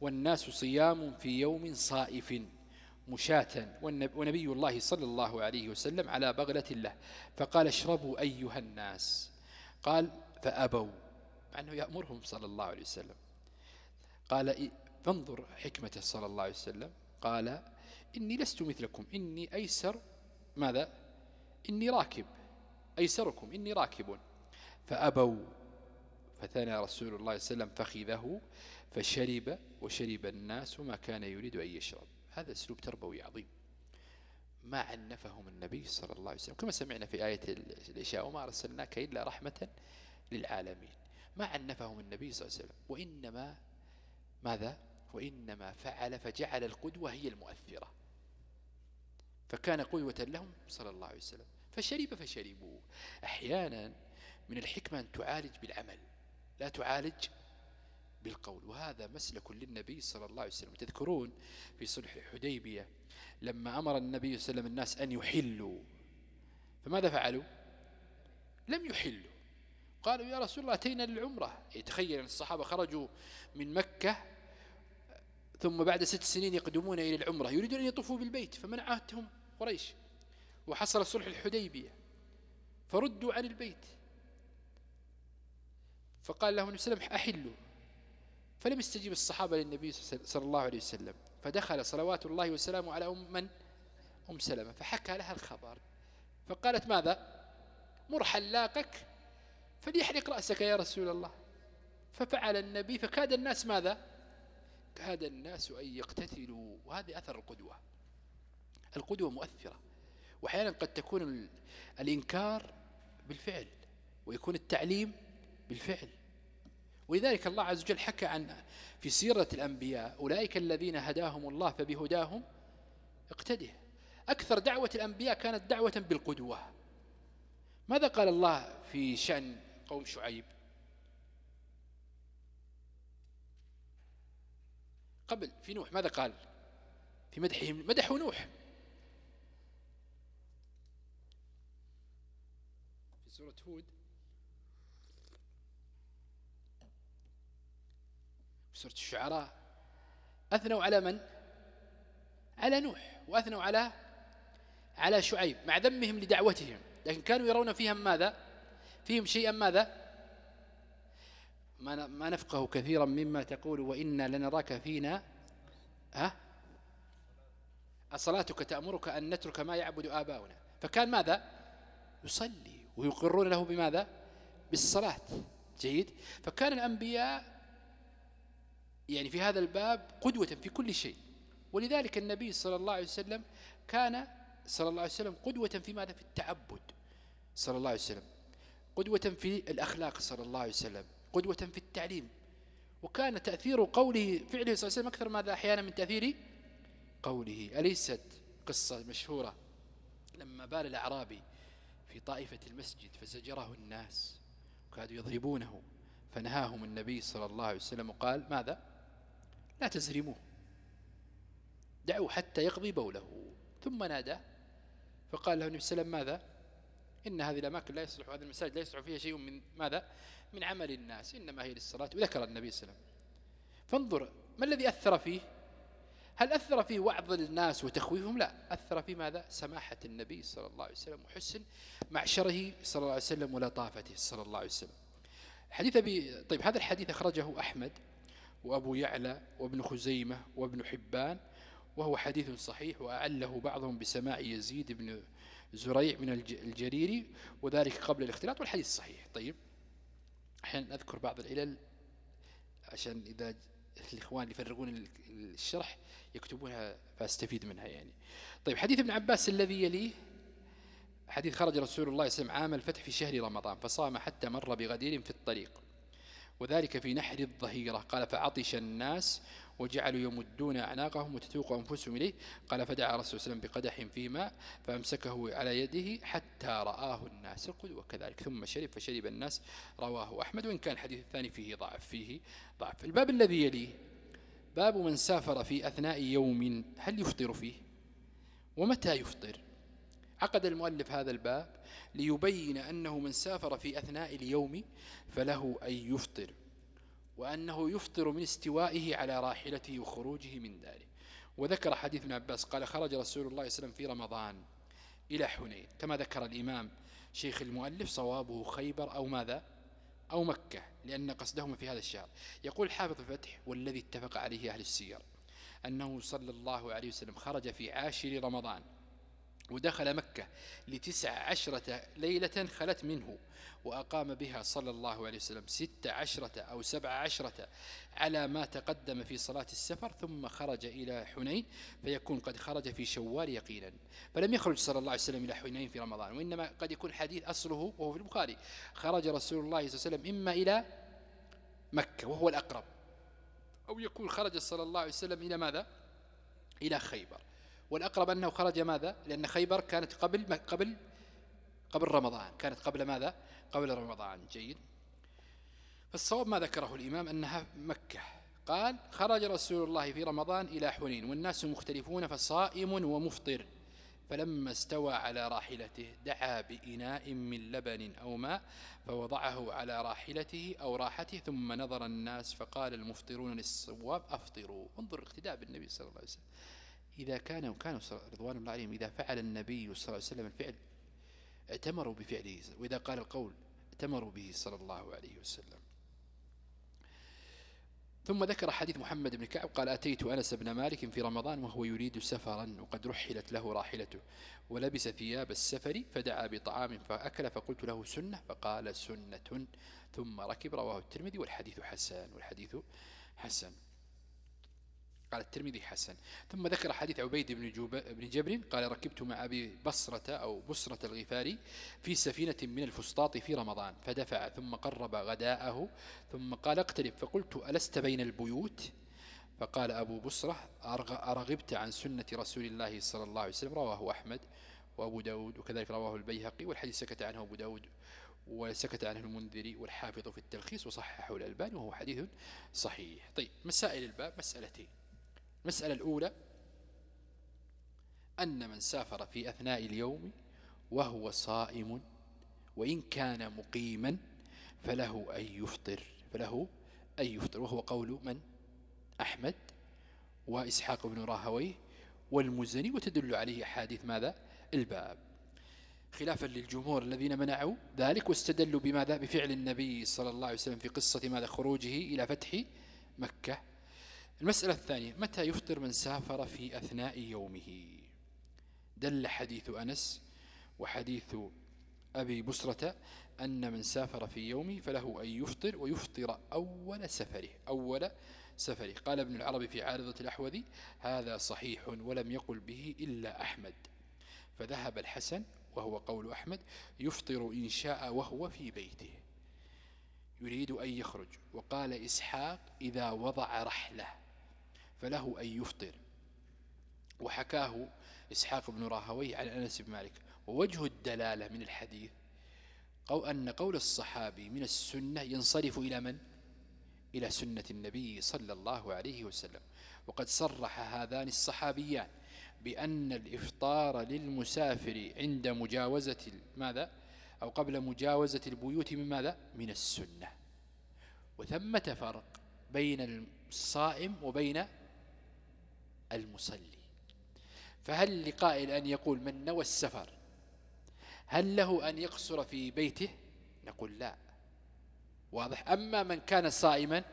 والناس صيام في يوم صائف مشاة ونبي الله صلى الله عليه وسلم على بغلة له. فقال اشربوا أيها الناس. قال فأبوا. مع أنه يأمرهم صلى الله عليه وسلم. قال فانظر حكمته صلى الله عليه وسلم. قال إني لست مثلكم إني أيسر. ماذا؟ إني راكب أيسركم إني راكب فأبوا. فثنى رسول الله صلى الله عليه وسلم فخذه. فشرب وشرب الناس ما كان يريد أن يشرب. هذا أسلوب تربوي عظيم. ما عنفهم النبي صلى الله عليه وسلم. كما سمعنا في آية الإشاء وما أرسلناك إلا رحمة للعالمين. ما عنفهم النبي صلى الله عليه وسلم. وإنما ماذا؟ وإنما فعل فجعل القدوة هي المؤثرة. فكان قدوة لهم صلى الله عليه وسلم. فشرب فشربوا. أحيانا من الحكمة أن تعالج بالعمل. لا تعالج بالقول. وهذا مسلك للنبي صلى الله عليه وسلم. تذكرون في صلح الحديبية لما أمر النبي صلى الله عليه وسلم الناس أن يحلوا. فماذا فعلوا؟ لم يحلوا. قالوا يا رسول الله أتينا للعمرة. يتخيل أن الصحابة خرجوا من مكة ثم بعد ست سنين يقدمون إلى العمرة. يريدون أن يطوفوا بالبيت فمنعتهم قريش. وحصل صلح الحديبية. فردوا عن البيت. فقال لهم النبي صلى الله عليه وسلم أحلوا. فلم يستجيب الصحابة للنبي صلى الله عليه وسلم فدخل صلوات الله وسلامه على أم من؟ أم سلمة. فحكى لها الخبر. فقالت ماذا؟ مر حلاقك فليحرق رأسك يا رسول الله. ففعل النبي فكاد الناس ماذا؟ كاد الناس أن يقتتلوا. وهذا أثر القدوة. القدوة مؤثرة. وأحيانا قد تكون الإنكار بالفعل ويكون التعليم بالفعل. ولذلك الله عز وجل حكى عن في سيرة الأنبياء أولئك الذين هداهم الله فبهداهم اقتده. أكثر دعوة الأنبياء كانت دعوة بالقدوة. ماذا قال الله في شأن قوم شعيب؟ قبل في نوح ماذا قال؟ في مدحهم مدحوا نوح. في سورة هود سورة الشعراء أثنوا على من؟ على نوح وأثنوا على على شعيب مع ذمهم لدعوتهم لكن كانوا يرون فيهم ماذا؟ فيهم شيئا ماذا؟ ما ما نفقه كثيرا مما تقول وإنا لنراك فينا ها؟ أصلاتك تأمرك أن نترك ما يعبد آباؤنا. فكان ماذا؟ يصلي ويقرون له بماذا؟ بالصلاة. جيد؟ فكان الأنبياء يعني في هذا الباب قدوة في كل شيء. ولذلك النبي صلى الله عليه وسلم كان صلى الله عليه وسلم قدوة في ماذا؟ في التعبد صلى الله عليه وسلم. قدوة في الأخلاق صلى الله عليه وسلم. قدوة في التعليم. وكان تأثير قوله فعله صلى الله عليه وسلم أكثر ماذا؟ أحيانا من تأثير قوله. أليست قصة مشهورة؟ لما بال الأعرابي في طائفة المسجد فزجره الناس. وكادوا يضربونه. فنهاهم النبي صلى الله عليه وسلم وقال ماذا؟ لا تزرموه. دعوا حتى يقضي بوله. ثم نادى فقال له النبي صلى الله عليه وسلم ماذا؟ إن هذه الأماكن لا يصلح هذه المساجد لا يصلح فيها شيء من ماذا؟ من عمل الناس. إنما هي للصلاة. وذكر النبي صلى الله عليه وسلم. فانظر ما الذي أثر فيه؟ هل أثر فيه وعظ الناس وتخويفهم؟ لا. أثر في ماذا؟ سماحة النبي صلى الله عليه وسلم وحسن معشره صلى الله عليه وسلم ولطافته صلى الله عليه وسلم. حديث أبي طيب هذا الحديث أخرجه أحمد. وأبو يعلى وابن خزيمة وابن حبان وهو حديث صحيح وأعله بعضهم بسماع يزيد بن زريع من الجريري وذلك قبل الاختلاط والحديث صحيح. طيب أحيانا أذكر بعض العلل عشان إذا الإخوان يفرغون الشرح يكتبونها فأستفيد منها يعني. طيب حديث ابن عباس الذي يليه حديث خرج رسول الله صلى الله عليه وسلم عام الفتح في شهر رمضان فصام حتى مر بغدير في الطريق. وذلك في نحر الظهيرة. قال فعطش الناس وجعلوا يمدون أعناقهم وتتوق أنفسهم إليه. قال فدعا رسول الله بقدح في ماء فأمسكه على يده حتى رآه الناس القدوة كذلك ثم شرب فشرب الناس رواه أحمد. وإن كان الحديث الثاني فيه ضعف فيه ضعف. الباب الذي يليه باب من سافر في أثناء يوم هل يفطر فيه؟ ومتى يفطر؟ عقد المؤلف هذا الباب ليبين أنه من سافر في أثناء اليوم فله أن يفطر وأنه يفطر من استوائه على راحلته وخروجه من داره وذكر حديث ابن عباس قال خرج رسول الله صلى الله عليه وسلم في رمضان إلى حنين. كما ذكر الإمام شيخ المؤلف صوابه خيبر أو ماذا؟ أو مكة لأن قصدهما في هذا الشهر. يقول حافظ الفتح والذي اتفق عليه أهل السير أنه صلى الله عليه وسلم خرج في عاشر رمضان. ودخل مكة لتسع عشرة ليلة خلت منه وأقام بها صلى الله عليه وسلم ست عشرة أو سبع عشرة على ما تقدم في صلاة السفر ثم خرج إلى حنين فيكون قد خرج في شوال يقينا. فلم يخرج صلى الله عليه وسلم إلى حنين في رمضان وإنما قد يكون حديث أصله وهو في البخاري. خرج رسول الله صلى الله عليه وسلم إما إلى مكة وهو الأقرب أو يكون خرج صلى الله عليه وسلم إلى ماذا؟ إلى خيبر. والأقرب أنه خرج ماذا؟ لأن خيبر كانت قبل قبل قبل رمضان. كانت قبل ماذا؟ قبل رمضان. جيد. فالصواب ما ذكره الإمام أنها مكة. قال خرج رسول الله في رمضان إلى حنين والناس مختلفون فصائم ومفطر. فلما استوى على راحلته دعا بإناء من لبن أو ماء فوضعه على راحلته أو راحته ثم نظر الناس فقال المفطرون للصواب أفطروا. انظر الاقتداء بالنبي صلى الله عليه وسلم. إذا كان وكانوا رضوان الله عليهم إذا فعل النبي صلى الله عليه وسلم الفعل ائتمروا بفعله. وإذا قال القول ائتمروا به صلى الله عليه وسلم. ثم ذكر حديث محمد بن كعب قال أتيت أنس بن مالك في رمضان وهو يريد سفرا وقد رحلت له راحلته ولبس ثياب السفر فدعا بطعام فأكل فقلت له سنة فقال سنة. ثم ركب رواه الترمذي والحديث حسن والحديث حسن. قال الترمذي حسن. ثم ذكر حديث عبيد بن, بن جبر قال ركبت مع أبي بصرة أو بصرة الغفاري في سفينة من الفسطاط في رمضان فدفع ثم قرب غداءه ثم قال اقترب فقلت ألست بين البيوت؟ فقال أبو بصرة أرغبت عن سنة رسول الله صلى الله عليه وسلم رواه أحمد وأبو داود وكذلك رواه البيهقي والحديث سكت عنه أبو داود وسكت عنه المنذري والحافظ في التلخيص وصححه الألباني وهو حديث صحيح. طيب مسائل الباب مسألتين. المسألة الأولى أن من سافر في أثناء اليوم وهو صائم وإن كان مقيما فله أن يفطر فله أن يفطر. وهو قول من؟ أحمد وإسحاق بن راهويه والمزني وتدل عليه حادث ماذا؟ الباب. خلافا للجمهور الذين منعوا ذلك واستدلوا بماذا؟ بفعل النبي صلى الله عليه وسلم في قصة ماذا؟ خروجه إلى فتح مكة. المسألة الثانية متى يفطر من سافر في أثناء يومه؟ دل حديث أنس وحديث أبي بسرة أن من سافر في يومه فله أن يفطر ويفطر أول سفره أول سفره. قال ابن العربي في عارضة الأحوذي هذا صحيح ولم يقل به إلا أحمد. فذهب الحسن وهو قول أحمد يفطر إن شاء وهو في بيته. يريد أن يخرج. وقال إسحاق إذا وضع رحله. فله أن يفطر وحكاه إسحاق بن راهوي عن أنس بن مالك ووجه الدلالة من الحديث أو أن قول الصحابي من السنة ينصرف إلى من؟ إلى سنة النبي صلى الله عليه وسلم وقد صرح هذان الصحابيان بأن الإفطار للمسافر عند مجاوزة ماذا؟ أو قبل مجاوزة البيوت من ماذا؟ من السنة وثمة فرق بين الصائم وبين المصلي. فهل لقائل أن يقول من نوى السفر؟ هل له أن يقصر في بيته؟ نقول لا. واضح. أما من كان صائما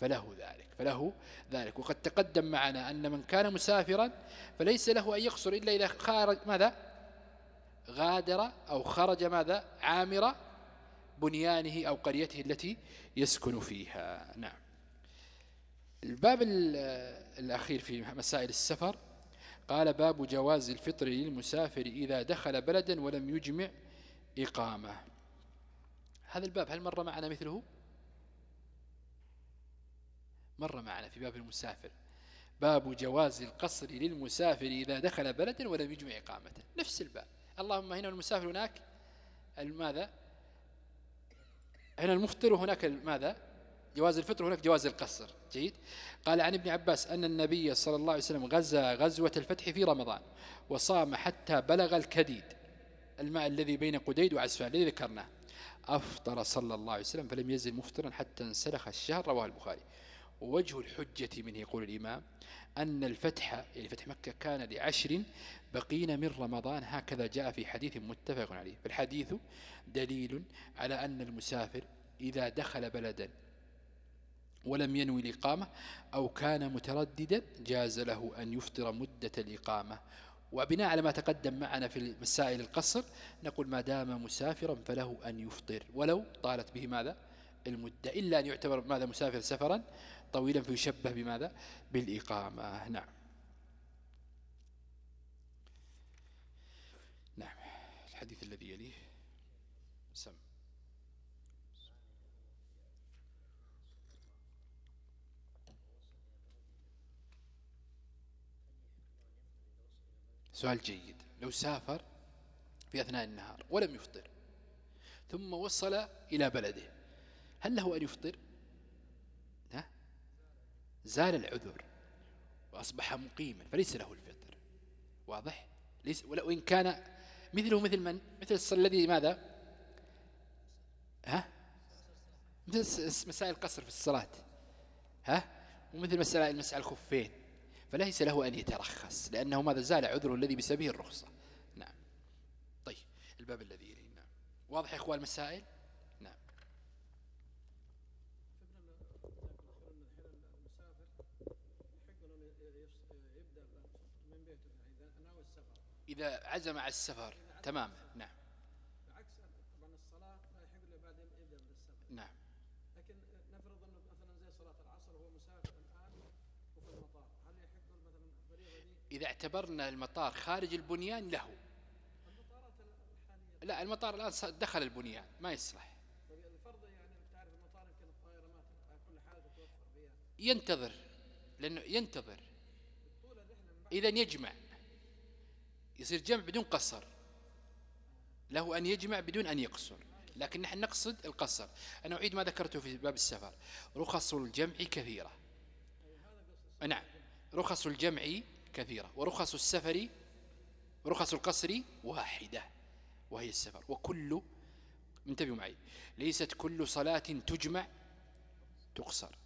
فله ذلك فله ذلك. وقد تقدم معنا أن من كان مسافرا فليس له أن يقصر إلا إذا خارج ماذا؟ غادر أو خرج ماذا؟ عامر بنيانه أو قريته التي يسكن فيها. نعم. الباب الأخير في مسائل السفر قال باب جواز الفطر للمسافر إذا دخل بلدا ولم يجمع إقامة. هذا الباب هل مر معنا مثله؟ مر معنا في باب المسافر. باب جواز القصر للمسافر إذا دخل بلدا ولم يجمع إقامة. نفس الباب. اللهم هنا المسافر هناك ماذا هنا المفطر وهناك ماذا جواز الفطر هناك جواز القصر. جيد؟ قال عن ابن عباس أن النبي صلى الله عليه وسلم غزا غزوة الفتح في رمضان وصام حتى بلغ الكديد الماء الذي بين قديد وعسفان الذي ذكرناه. أفطر صلى الله عليه وسلم فلم يزل مفطرا حتى انسلخ الشهر رواه البخاري. ووجه الحجة منه يقول الإمام أن الفتح يعني فتح مكة كان لعشر بقين من رمضان. هكذا جاء في حديث متفق عليه. فالحديث دليل على أن المسافر إذا دخل بلدا ولم ينوي الإقامة أو كان مترددا جاز له أن يفطر مدة الإقامة. وبناء على ما تقدم معنا في مسائل القصر نقول ما دام مسافرا فله أن يفطر. ولو طالت به ماذا؟ المدة. إلا أن يعتبر ماذا؟ مسافر سفرا طويلا فيشبه بماذا؟ بالإقامة. نعم. نعم. الحديث الذي يليه سؤال جيد. لو سافر في أثناء النهار ولم يفطر ثم وصل إلى بلده هل له أن يفطر؟ ها؟ زال العذر وأصبح مقيما فليس له الفطر. واضح؟ ليس وإن كان مثله مثل من؟ مثل الذي ماذا؟ ها؟ مثل مسائل القصر في الصلاة. ها؟ ومثل مسائل مسائل الخفين. فليس له أن يترخص لأنه ماذا زال عذره الذي بسببه الرخصة. نعم. طيب الباب الذي يليه نعم. واضح يا إخوان المسائل؟ نعم. إذا عزم على السفر تمام. نعم. إذا اعتبرنا المطار خارج البنيان له. لا المطار الآن دخل البنيان ما يصلح. ينتظر لأنه ينتظر. إذا يجمع. يصير جمع بدون قصر. له أن يجمع بدون أن يقصر. لكن نحن نقصد القصر. أنا أعيد ما ذكرته في باب السفر. رخص الجمع كثيرة. نعم. رخص الجمع كثيرة. ورخص السفر رخص القصر واحدة وهي السفر. وكل انتبهوا معي ليست كل صلاة تجمع تقصر.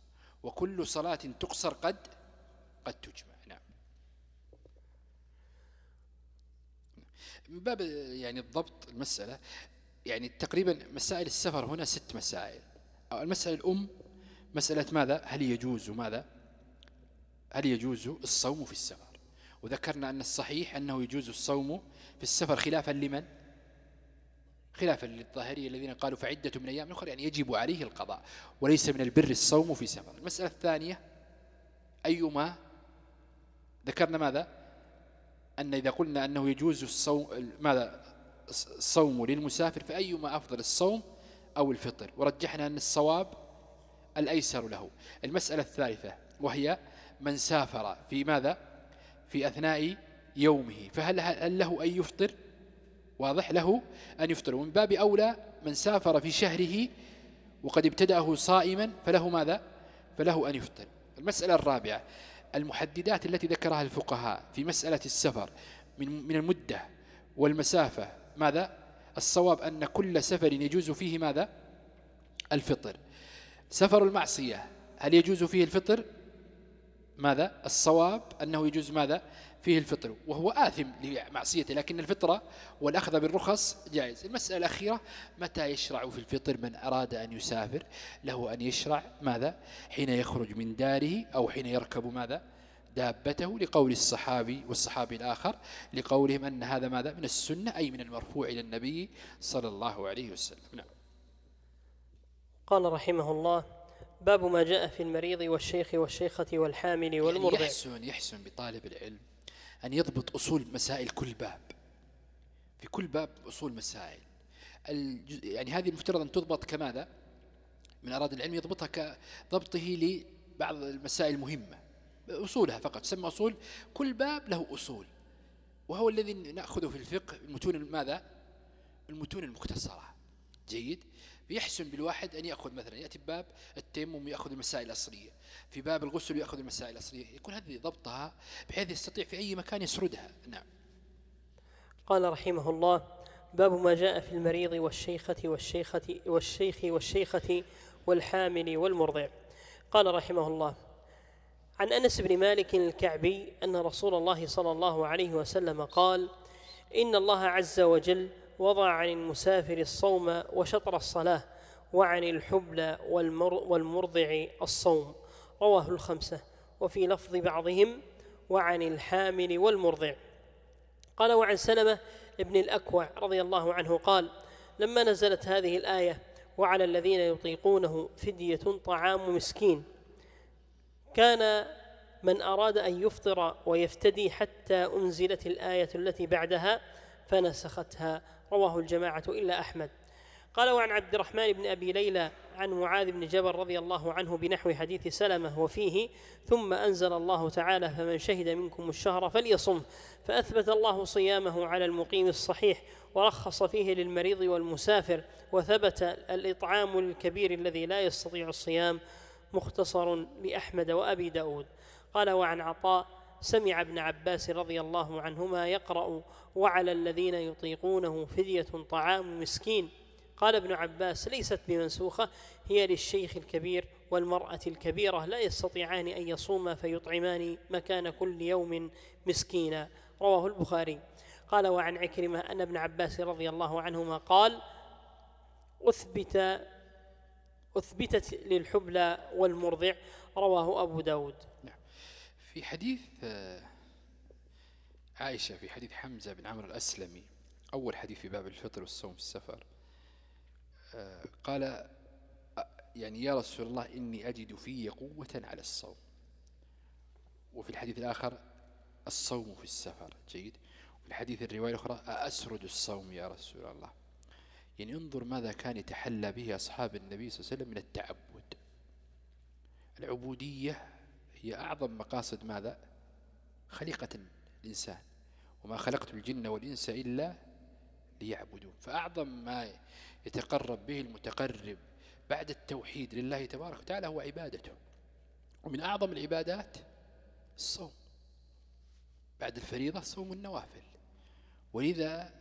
وكل صلاة تقصر قد قد تجمع. نعم. من باب يعني الضبط المسألة يعني تقريبا مسائل السفر هنا ست مسائل. المسألة الأم مسألة ماذا؟ هل يجوز ماذا؟ هل يجوز الصوم في السفر؟ وذكرنا أن الصحيح أنه يجوز الصوم في السفر خلافا لمن؟ خلافا للظاهرية الذين قالوا فعدة من أيام أخرى يعني يجب عليه القضاء وليس من البر الصوم في سفر. المسألة الثانية أيما ذكرنا ماذا؟ أن إذا قلنا أنه يجوز الصوم ماذا؟ الصوم للمسافر فأيما أفضل الصوم أو الفطر؟ ورجحنا أن الصواب الأيسر له. المسألة الثالثة وهي من سافر في ماذا؟ في أثناء يومه. فهل هل له أن يفطر؟ واضح له أن يفطر. ومن باب أولى من سافر في شهره وقد ابتدأه صائما فله ماذا؟ فله أن يفطر. المسألة الرابعة المحددات التي ذكرها الفقهاء في مسألة السفر من من المدة والمسافة ماذا؟ الصواب أن كل سفر يجوز فيه ماذا؟ الفطر. سفر المعصية هل يجوز فيه الفطر؟ ماذا؟ الصواب أنه يجوز ماذا؟ فيه الفطر وهو آثم لمعصيته لكن الفطرة والأخذ بالرخص جائز. المسألة الأخيرة متى يشرع في الفطر من أراد أن يسافر؟ له أن يشرع ماذا؟ حين يخرج من داره أو حين يركب ماذا؟ دابته لقول الصحابي والصحابي الآخر لقولهم أن هذا ماذا؟ من السنة أي من المرفوع إلى النبي صلى الله عليه وسلم. نعم. قال رحمه الله باب ما جاء في المريض والشيخ والشيخة والحامل والمرضع. يعني يحسن يحسن بطالب العلم أن يضبط أصول مسائل كل باب. في كل باب أصول مسائل. الجز... يعني هذه المفترض أن تضبط كماذا؟ من أراد العلم يضبطها كضبطه لبعض المسائل المهمة. أصولها فقط. تسمى أصول كل باب له أصول. وهو الذي نأخذه في الفقه المتون ماذا المتون المختصرة. جيد؟ يحسن بالواحد أن يأخذ مثلا يأتي باب التيمم يأخذ المسائل الأصلية. في باب الغسل يأخذ المسائل الأصلية. يكون هذه ضبطها بحيث يستطيع في أي مكان يسردها. نعم. قال رحمه الله باب ما جاء في المريض والشيخة والشيخة والشيخ والشيخة والحامل والمرضع. قال رحمه الله عن أنس بن مالك الكعبي أن رسول الله صلى الله عليه وسلم قال إن الله عز وجل وضع عن المسافر الصوم وشطر الصلاة وعن الحبل والمر والمرضع الصوم. رواه الخمسة. وفي لفظ بعضهم وعن الحامل والمرضع. قال وعن سلمة بن الأكوع رضي الله عنه قال لما نزلت هذه الآية وعلى الذين يطيقونه فدية طعام مسكين كان من أراد أن يفطر ويفتدي حتى أنزلت الآية التي بعدها فنسختها رواه الجماعة إلا أحمد. قال وعن عبد الرحمن بن أبي ليلى عن معاذ بن جبل رضي الله عنه بنحو حديث سلمة وفيه ثم أنزل الله تعالى فمن شهد منكم الشهر فليصم فأثبت الله صيامه على المقيم الصحيح ورخص فيه للمريض والمسافر وثبت الإطعام للكبير الذي لا يستطيع الصيام مختصر لاحمد وأبي داود. قال وعن عطاء سمع ابن عباس رضي الله عنهما يقرأ وعلى الذين يطيقونه فدية طعام مسكين. قال ابن عباس ليست بمنسوخة هي للشيخ الكبير والمرأة الكبيرة لا يستطيعان أن يصوما فيطعمان مكان كل يوم مسكينا. رواه البخاري. قال وعن عكرمة أن ابن عباس رضي الله عنهما قال أثبت أثبتت للحبلى والمرضع رواه أبو داود. في حديث عائشة في حديث حمزة بن عمرو الأسلمي أول حديث في باب الفطر والصوم في السفر آه، قال آه، يعني يا رسول الله إني أجد في قوة على الصوم. وفي الحديث الآخر الصوم في السفر جيد. وفي الحديث الرواية الأخرى أسرد الصوم يا رسول الله. يعني انظر ماذا كان يتحلى به أصحاب النبي صلى الله عليه وسلم من التعبد. العبودية هي أعظم مقاصد ماذا؟ خليقة الإنسان. وما خلقت الجن والإنس إلا ليعبدون. فأعظم ما يتقرب به المتقرب بعد التوحيد لله تبارك وتعالى هو عبادته. ومن أعظم العبادات الصوم. بعد الفريضة صوم النوافل. ولذا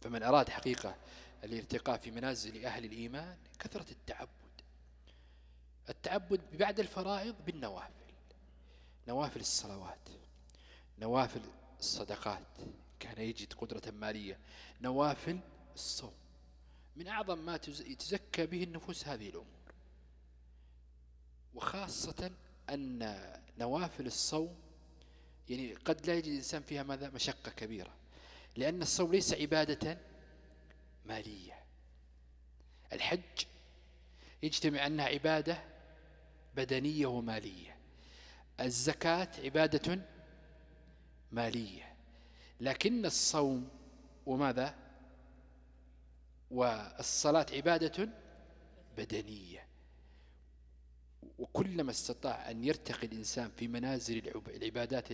فمن أراد حقيقة الارتقاء في منازل أهل الإيمان كثرة التعبد. التعبد بعد الفرائض بالنوافل. نوافل الصلوات نوافل الصدقات كان يجد قدرة مالية. نوافل الصوم. من أعظم ما تزكى به النفوس هذه الأمور. وخاصة أن نوافل الصوم يعني قد لا يجد الإنسان فيها ماذا؟ مشقة كبيرة. لأن الصوم ليس عبادة مالية. الحج يجتمع أنها عبادة بدنية ومالية. الزكاة عبادة مالية. لكن الصوم وماذا؟ والصلاة عبادة بدنية. وكلما استطاع أن يرتقي الإنسان في منازل العبادات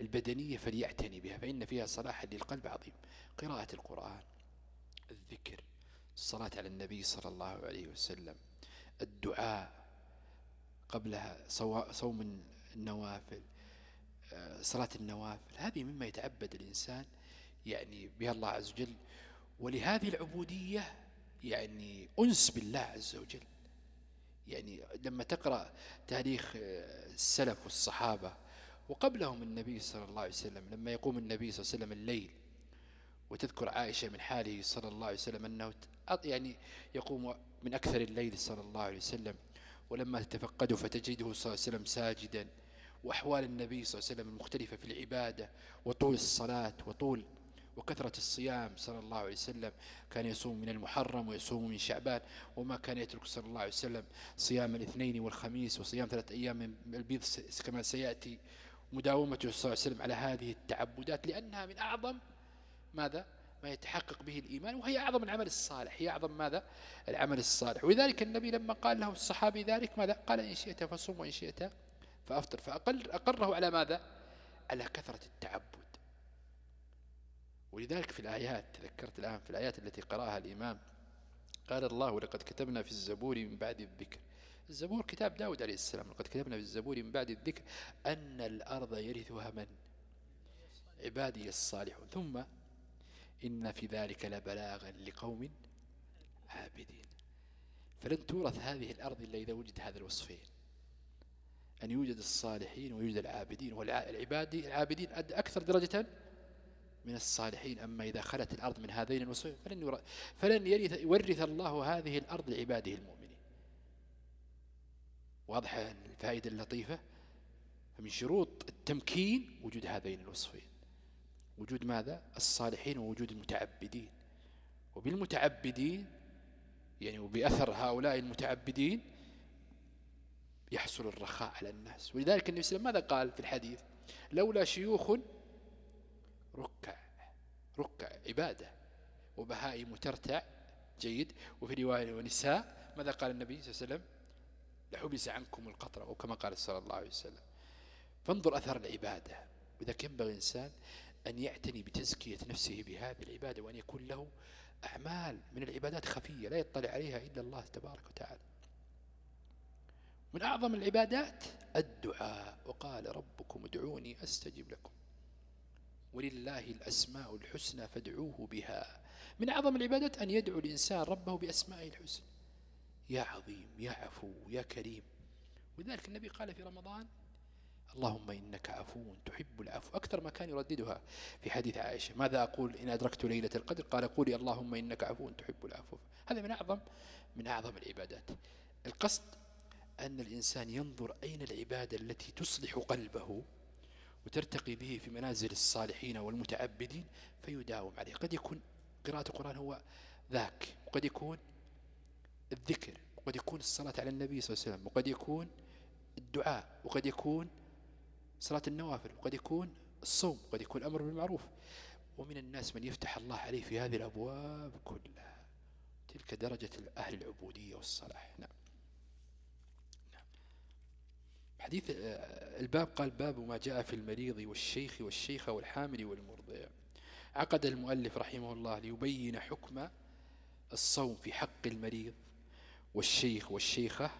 البدنية فليعتني بها فإن فيها صلاحا للقلب عظيم. قراءة القرآن الذكر الصلاة على النبي صلى الله عليه وسلم الدعاء قبلها صوم النوافل آه، صلاة النوافل. هذه مما يتعبد الإنسان يعني بها الله عز وجل. ولهذه العبودية يعني أنس بالله عز وجل. يعني لما تقرأ تاريخ آه، السلف والصحابة وقبلهم النبي صلى الله عليه وسلم لما يقوم النبي صلى الله عليه وسلم الليل وتذكر عائشة من حاله صلى الله عليه وسلم أنه يعني يقوم من أكثر الليل صلى الله عليه وسلم. ولما تتفقده فتجده صلى الله عليه وسلم ساجدا. وأحوال النبي صلى الله عليه وسلم المختلفة في العبادة وطول الصلاة وطول وكثرة الصيام صلى الله عليه وسلم. كان يصوم من المحرم ويصوم من شعبان. وما كان يترك صلى الله عليه وسلم صيام الاثنين والخميس وصيام ثلاثة أيام من البيض كما سيأتي مداومته صلى الله عليه وسلم على هذه التعبدات. لأنها من أعظم ماذا؟ ما يتحقق به الإيمان وهي أعظم العمل الصالح. هي أعظم ماذا؟ العمل الصالح. ولذلك النبي لما قال له الصحابي ذلك ماذا؟ قال إن شئت فصوم وإن شئت فأفطر. فأقل أقره على ماذا؟ على كثرة التعبد. ولذلك في الآيات تذكرت الآن في الآيات التي قرأها الإمام قال الله ولقد كتبنا في الزبور من بعد الذكر. الزبور كتاب داود عليه السلام. لقد كتبنا في الزبور من بعد الذكر أن الأرض يرثها من؟ عبادي الصالحون. ثم إن في ذلك لبلاغا لقوم عابدين. فلن تورث هذه الأرض إلا إذا وجد هذا الوصفين. أن يوجد الصالحين ويوجد العابدين. والعبادي العابدين أكثر درجة من الصالحين. أما إذا خلت الأرض من هذين الوصفين فلن, فلن يرث يورث الله هذه الأرض لعباده المؤمنين. واضحة الفائدة اللطيفة؟ فمن شروط التمكين وجود هذين الوصفين. وجود ماذا؟ الصالحين ووجود المتعبدين. وبالمتعبدين يعني وبأثر هؤلاء المتعبدين يحصل الرخاء على الناس. ولذلك النبي صلى الله عليه وسلم ماذا قال في الحديث؟ لولا شيوخ ركع ركع عبادة وبهائم ترتع جيد. وفي رواية ونساء ماذا قال النبي صلى الله عليه وسلم؟ لحبس عنكم القطرة أو كما قال صلى الله عليه وسلم. فانظر أثر العبادة. وإذا ينبغي الإنسان أن يعتني بتزكية نفسه بهذه العبادة وأن يكون له أعمال من العبادات خفية لا يطلع عليها إلا الله تبارك وتعالى. من أعظم العبادات الدعاء. وقال ربكم ادعوني أستجب لكم. ولله الأسماء الحسنى فادعوه بها. من أعظم العبادات أن يدعو الإنسان ربه بأسمائه الحسنى. يا عظيم يا عفو يا كريم. ولذلك النبي قال في رمضان اللهم إنك عفو تحب العفو. أكثر ما كان يرددها في حديث عائشة. ماذا أقول إن أدركت ليلة القدر؟ قال قولي اللهم إنك عفو تحب العفو. هذا من أعظم من أعظم العبادات. القصد أن الإنسان ينظر أين العبادة التي تصلح قلبه وترتقي به في منازل الصالحين والمتعبدين فيداوم عليه. قد يكون قراءة القرآن هو ذاك. وقد يكون الذكر. وقد يكون الصلاة على النبي صلى الله عليه وسلم. وقد يكون الدعاء. وقد يكون صلاة النوافل وقد يكون الصوم وقد يكون الأمر بالمعروف. ومن الناس من يفتح الله عليه في هذه الأبواب كلها. تلك درجة أهل العبودية والصلاح. نعم. حديث آه، الباب قال باب ما جاء في المريض والشيخ والشيخة والحامل والمرضع. عقد المؤلف رحمه الله ليبين حكم الصوم في حق المريض والشيخ والشيخة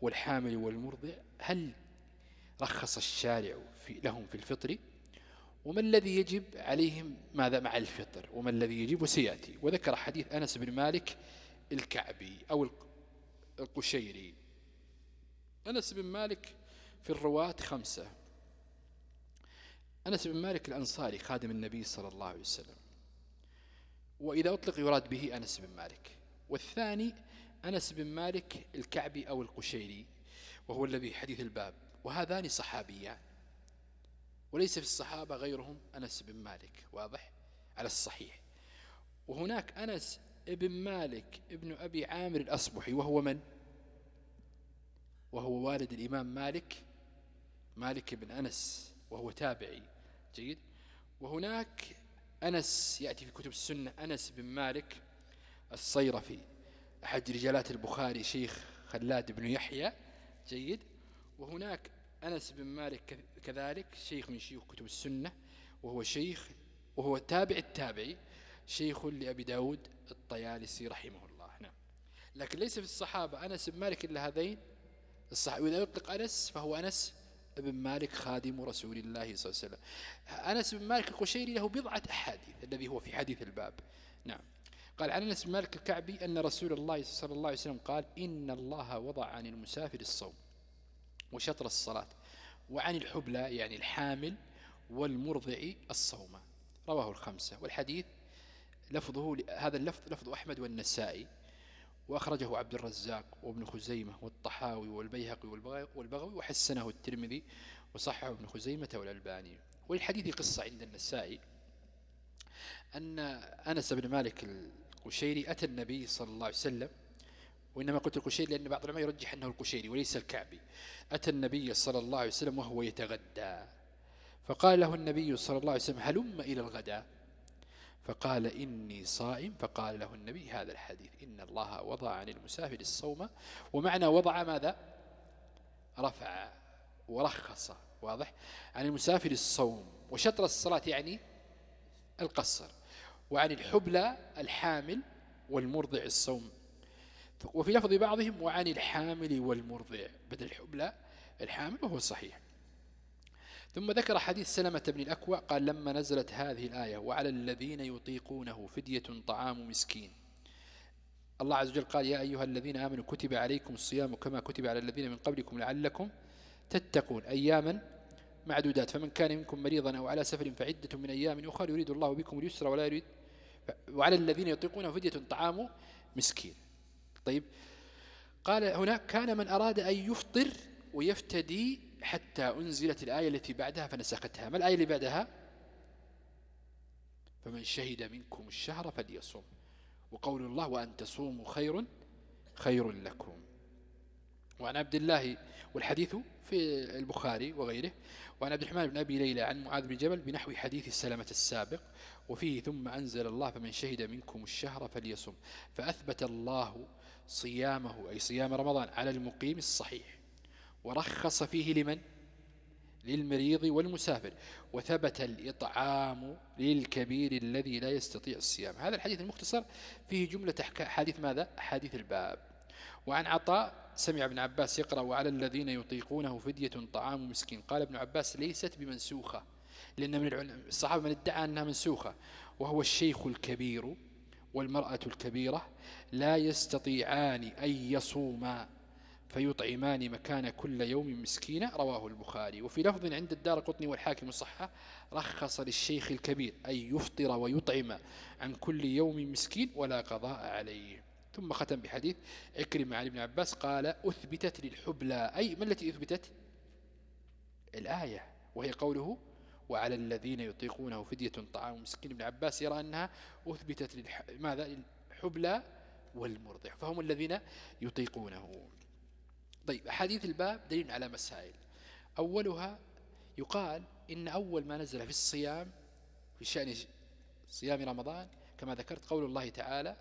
والحامل والمرضع. هل رخص الشارع في لهم في الفطر وما الذي يجب عليهم ماذا مع الفطر؟ وما الذي يجب؟ وسيأتي. وذكر حديث أنس بن مالك الكعبي أو القشيري. أنس بن مالك في الرواة خمسة. أنس بن مالك الأنصاري خادم النبي صلى الله عليه وسلم. وإذا أطلق يراد به أنس بن مالك. والثاني أنس بن مالك الكعبي أو القشيري وهو الذي حديث الباب. وهذان صحابيان. وليس في الصحابة غيرهم أنس بن مالك واضح؟ على الصحيح. وهناك أنس بن مالك ابن أبي عامر الأصبحي وهو من؟ وهو والد الإمام مالك مالك بن أنس وهو تابعي. جيد. وهناك أنس يأتي في كتب السنة أنس بن مالك الصيرفي. أحد رجالات البخاري شيخ خلاد بن يحيى. جيد. وهناك أنس بن مالك كذلك شيخ من شيوخ كتب السنة وهو شيخ وهو تابع التابعي شيخ لأبي داود الطيالسي رحمه الله. نعم. لكن ليس في الصحابة أنس بن مالك إلا هذين. الصحابة وإذا يطلق أنس فهو أنس بن مالك خادم رسول الله صلى الله عليه وسلم. أنس بن مالك القشيري له بضعة أحاديث الذي هو في حديث الباب. نعم. قال عن أنس بن مالك الكعبي أن رسول الله صلى الله عليه وسلم قال إن الله وضع عن المسافر الصوم. وشطر الصلاة. وعن الحبلى يعني الحامل والمرضع الصوم. رواه الخمسة. والحديث لفظه هذا اللفظ لفظ أحمد والنسائي. وأخرجه عبد الرزاق وابن خزيمة والطحاوي والبيهقي والبغوي وحسنه الترمذي وصححه ابن خزيمة والألباني. والحديث قصة عند النسائي. أن أنس بن مالك القشيري أتى النبي صلى الله عليه وسلم وإنما قلت القشيري لأن بعض العلماء يرجح أنه القشيري وليس الكعبي. أتى النبي صلى الله عليه وسلم وهو يتغدى. فقال له النبي صلى الله عليه وسلم هلم إلى الغداء؟ فقال إني صائم. فقال له النبي هذا الحديث إن الله وضع عن المسافر الصوم. ومعنى وضع ماذا؟ رفع ورخص واضح؟ عن المسافر الصوم. وشطر الصلاة يعني القصر. وعن الحبلى الحامل والمرضع الصوم. وفي لفظ بعضهم وعن الحامل والمرضع بدل الحبلى الحامل وهو صحيح ثم ذكر حديث سلمة بن الأكوى قال لما نزلت هذه الآية وعلى الذين يطيقونه فدية طعام مسكين. الله عز وجل قال يا أيها الذين آمنوا كتب عليكم الصيام كما كتب على الذين من قبلكم لعلكم تتقون أياما معدودات. فمن كان منكم مريضا أو على سفر فعدة من أيام أخرى يريد الله بكم اليسر ولا يريد وعلى الذين يطيقونه فدية طعام مسكين. طيب. قال هنا كان من أراد أن يفطر ويفتدي حتى أنزلت الآية التي بعدها فنسختها. ما الآية اللي بعدها؟ فمن شهد منكم الشهر فليصوم. وقول الله وأن تصوموا خير خير لكم. وعن عبد الله والحديث في البخاري وغيره. وعن عبد الرحمن بن أبي ليلى عن معاذ بن جبل بنحو حديث السلامة السابق. وفيه ثم أنزل الله فمن شهد منكم الشهر فليصم فأثبت الله صيامه أي صيام رمضان على المقيم الصحيح. ورخص فيه لمن؟ للمريض والمسافر. وثبت الإطعام للكبير الذي لا يستطيع الصيام. هذا الحديث المختصر فيه جملة حديث ماذا؟ حديث الباب. وعن عطاء سمع ابن عباس يقرأ وعلى الذين يطيقونه فدية طعام مسكين قال ابن عباس ليست بمنسوخة لأن من الصحابة من ادعى أنها منسوخة وهو الشيخ الكبير والمرأة الكبيرة لا يستطيعان أن يصوما فيطعمان مكان كل يوم مسكينة رواه البخاري. وفي لفظ عند الدار قطني والحاكم الصحة رخص للشيخ الكبير أن يفطر ويطعم عن كل يوم مسكين ولا قضاء عليه. ثم ختم بحديث عكرم عن ابن عباس قال أثبتت للحبلى. أي ما التي أثبتت؟ الآية وهي قوله وعلى الذين يطيقونه فدية طعام مسكين ابن عباس يرى أنها أثبتت للح... ماذا؟ للحبلى والمرضع فهم الذين يطيقونه. طيب أحاديث الباب دليل على مسائل. أولها يقال إن أول ما نزل في الصيام في شأن صيام رمضان كما ذكرت قول الله تعالى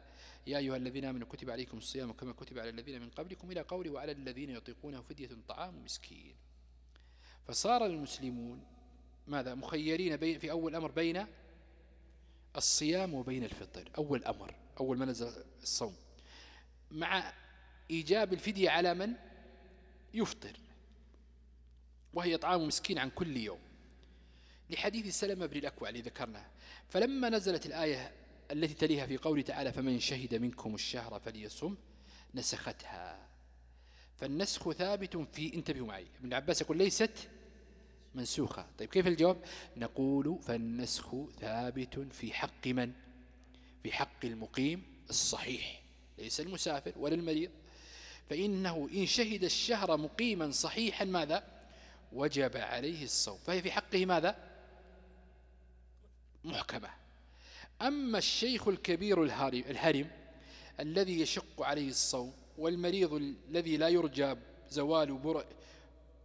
يا أيها الذين آمنوا كتب عليكم الصيام كما كتب على الذين من قبلكم إلى قوله وعلى الذين يطيقونه فدية طعام مسكين. فصار المسلمون ماذا؟ مخيرين بين في أول أمر بين الصيام وبين الفطر. أول أمر أول ما نزل الصوم. مع إيجاب الفدية على من؟ يفطر. وهي طعام مسكين عن كل يوم. لحديث سلمة بن الأكوع الذي ذكرناه. فلما نزلت الآية التي تليها في قوله تعالى فمن شهد منكم الشهر فليصم نسختها. فالنسخ ثابت في انتبهوا معي. ابن عباس يقول ليست منسوخة. طيب كيف الجواب؟ نقول فالنسخ ثابت في حق من؟ في حق المقيم الصحيح. ليس المسافر ولا المريض. فإنه إن شهد الشهر مقيما صحيحا ماذا؟ وجب عليه الصوم. فهي في حقه ماذا؟ محكمة. أما الشيخ الكبير الهرم الذي يشق عليه الصوم والمريض الذي لا يرجى زوال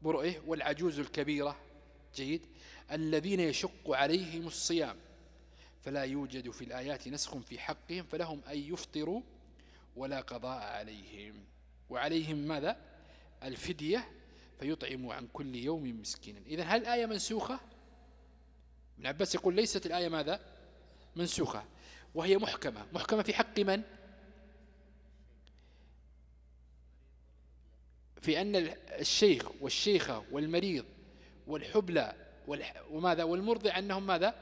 برئه والعجوز الكبيرة جيد الذين يشق عليهم الصيام فلا يوجد في الآيات نسخ في حقهم فلهم أن يفطروا ولا قضاء عليهم. وعليهم ماذا؟ الفدية فيطعم عن كل يوم مسكينا. إذن هل الآية منسوخة؟ ابن عباس يقول ليست الآية ماذا؟ منسوخة. وهي محكمة. محكمة في حق من؟ في أن الشيخ والشيخة والمريض والحبلى وماذا؟ والمرضع أنهم ماذا؟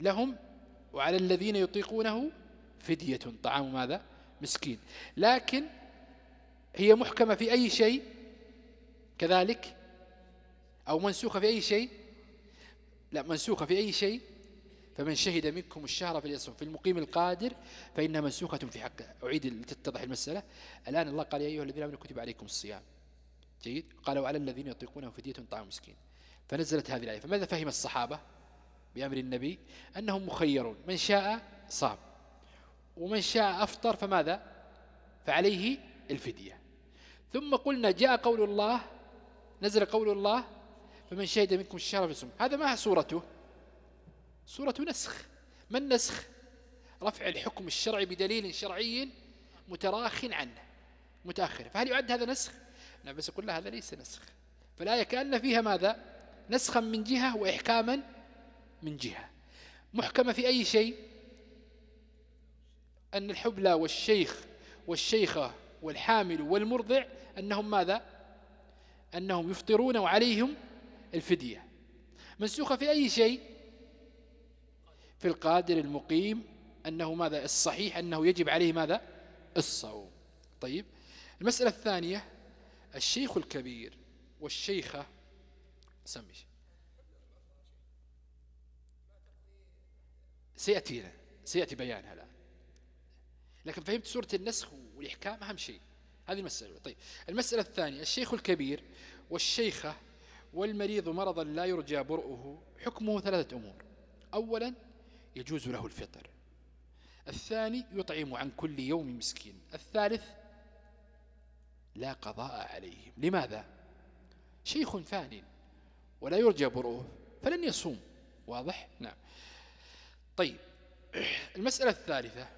لهم وعلى الذين يطيقونه فدية طعام ماذا؟ مسكين. لكن هي محكمة في أي شيء؟ كذلك؟ أو منسوخة في أي شيء؟ لا منسوخة في أي شيء؟ فمن شهد منكم الشهر فليصم في المقيم القادر فإنها منسوخة في حقه أعيد لتتضح المسألة. الآن الله قال يا أيها الذين آمنوا كتب عليكم الصيام. جيد. قال وعلى الذين يطيقونه فدية طعام مسكين. فنزلت هذه الآية. فماذا فهم الصحابة بأمر النبي؟ أنهم مخيرون. من شاء صام. ومن شاء أفطر فماذا؟ فعليه الفدية. ثم قلنا جاء قول الله نزل قول الله فمن شهد منكم الشهر فصم هذا ما صورته صورة نسخ. ما النسخ؟ رفع الحكم الشرعي بدليل شرعي متراخ عنه متأخر. فهل يعد هذا نسخ؟ نعم بس يقول لا هذا ليس نسخ. فالآية كأن فيها ماذا؟ نسخا من جهة وإحكاما من جهة. محكمة في أي شيء؟ أن الحبلى والشيخ والشيخة والحامل والمرضع أنهم ماذا؟ أنهم يفطرون وعليهم الفدية. منسوخة في أي شيء؟ في القادر المقيم أنه ماذا؟ الصحيح أنه يجب عليه ماذا؟ الصوم. طيب المسألة الثانية الشيخ الكبير والشيخة سميش. سيأتينا سيأتي بيانها الآن لكن فهمت سورة النسخ والإحكام أهم شيء. هذه المسألة. طيب المسألة الثانية الشيخ الكبير والشيخة والمريض مرضا لا يرجى برؤه حكمه ثلاثة أمور. أولا يجوز له الفطر. الثاني يطعم عن كل يوم مسكين. الثالث لا قضاء عليهم. لماذا؟ شيخ فان. ولا يرجى برؤه فلن يصوم. واضح؟ نعم. طيب المسألة الثالثة.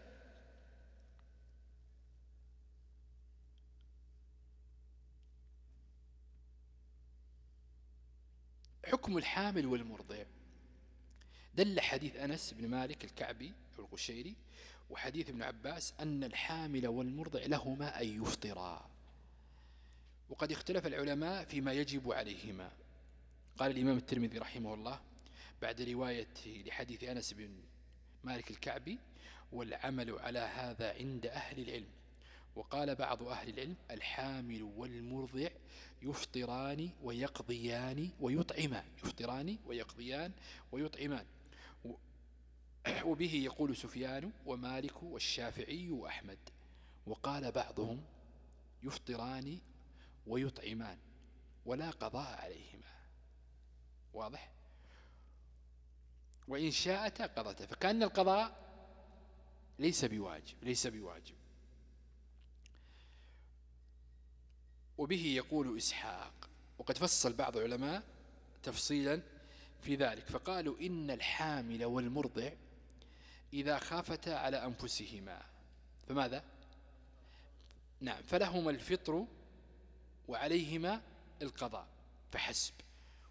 حكم الحامل والمرضع. دل حديث أنس بن مالك الكعبي القشيري وحديث ابن عباس أن الحامل والمرضع لهما أن يفطرا. وقد اختلف العلماء فيما يجب عليهما. قال الإمام الترمذي رحمه الله بعد رواية لحديث أنس بن مالك الكعبي والعمل على هذا عند أهل العلم وقال بعض أهل العلم الحامل والمرضع يفطران ويقضيان ويطعمان يفطران ويقضيان ويطعمان. وبه يقول سفيان ومالك والشافعي وأحمد. وقال بعضهم يفطران ويطعمان ولا قضاء عليهما. واضح؟ وإن شاءت قضته فكأن القضاء ليس بواجب ليس بواجب. وبه يقول إسحاق وقد فصل بعض العلماء تفصيلا في ذلك فقالوا إن الحامل والمرضع إذا خافتا على أنفسهما. فماذا؟ نعم فلهما الفطر وعليهما القضاء فحسب.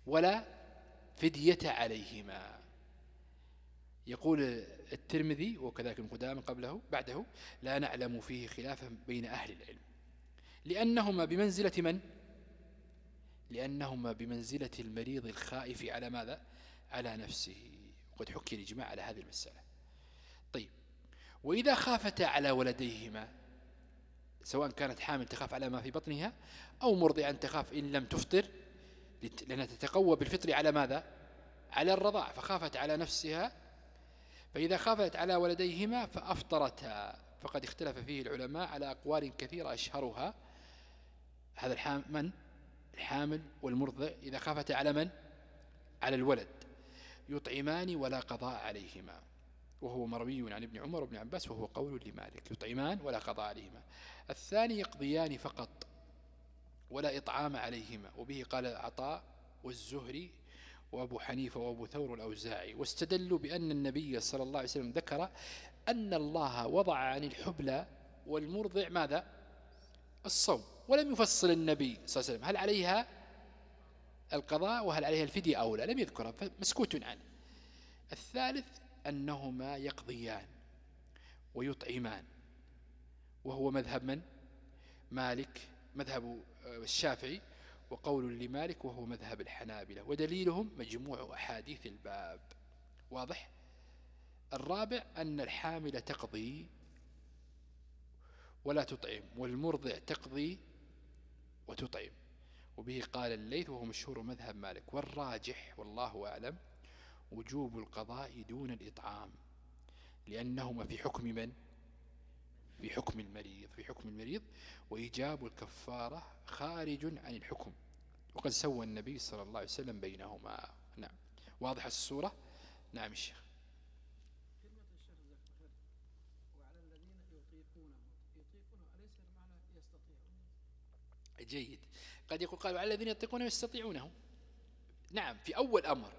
ولا فدية عليهما يقول الترمذي وكذلك القدام قبله بعده لا نعلم فيه خلافا بين أهل العلم لأنهما بمنزلة من؟ لأنهما بمنزلة المريض الخائف على ماذا؟ على نفسه وقد حكي الإجماع على هذه المسألة طيب وإذا خافتا على ولديهما سواء كانت حامل تخاف على ما في بطنها أو مرضعا تخاف إن لم تفطر لأنها تتقوى بالفطر على ماذا؟ على الرضاع فخافت على نفسها فإذا خافت على ولديهما فأفطرتا. فقد اختلف فيه العلماء على أقوال كثيرة أشهرها. هذا الحامل من؟ الحامل والمرضع. إذا خافت على من؟ على الولد. يطعمان ولا قضاء عليهما. وهو مروي عن ابن عمر وابن عباس وهو قول لمالك. يطعمان ولا قضاء عليهما. الثاني يقضيان فقط. ولا إطعام عليهما. وبه قال عطاء والزهري وأبو حنيفة وأبو ثور الأوزاعي. واستدلوا بأن النبي صلى الله عليه وسلم ذكر أن الله وضع عن الحبلى والمرضع ماذا؟ الصوم. ولم يفصل النبي صلى الله عليه وسلم هل عليها القضاء وهل عليها الفدية أو لا. لم يذكرها. فمسكوت عنه. الثالث أنهما يقضيان ويطعمان. وهو مذهب من؟ مالك مذهب الشافعي وقول لمالك وهو مذهب الحنابلة ودليلهم مجموع أحاديث الباب. واضح؟ الرابع أن الحامل تقضي ولا تطعم والمرضع تقضي وتطعم. وبه قال الليث وهو مشهور مذهب مالك والراجح والله أعلم وجوب القضاء دون الإطعام لأنهما في حكم من؟ في حكم المريض في حكم المريض وإيجاب الكفارة خارج عن الحكم. وقد سوى النبي صلى الله عليه وسلم بينهما. نعم. واضح الصورة؟ نعم الشيخ جيد. قد يقول قالوا على الذين يطيقونه يستطيعونه. نعم. في أول أمر.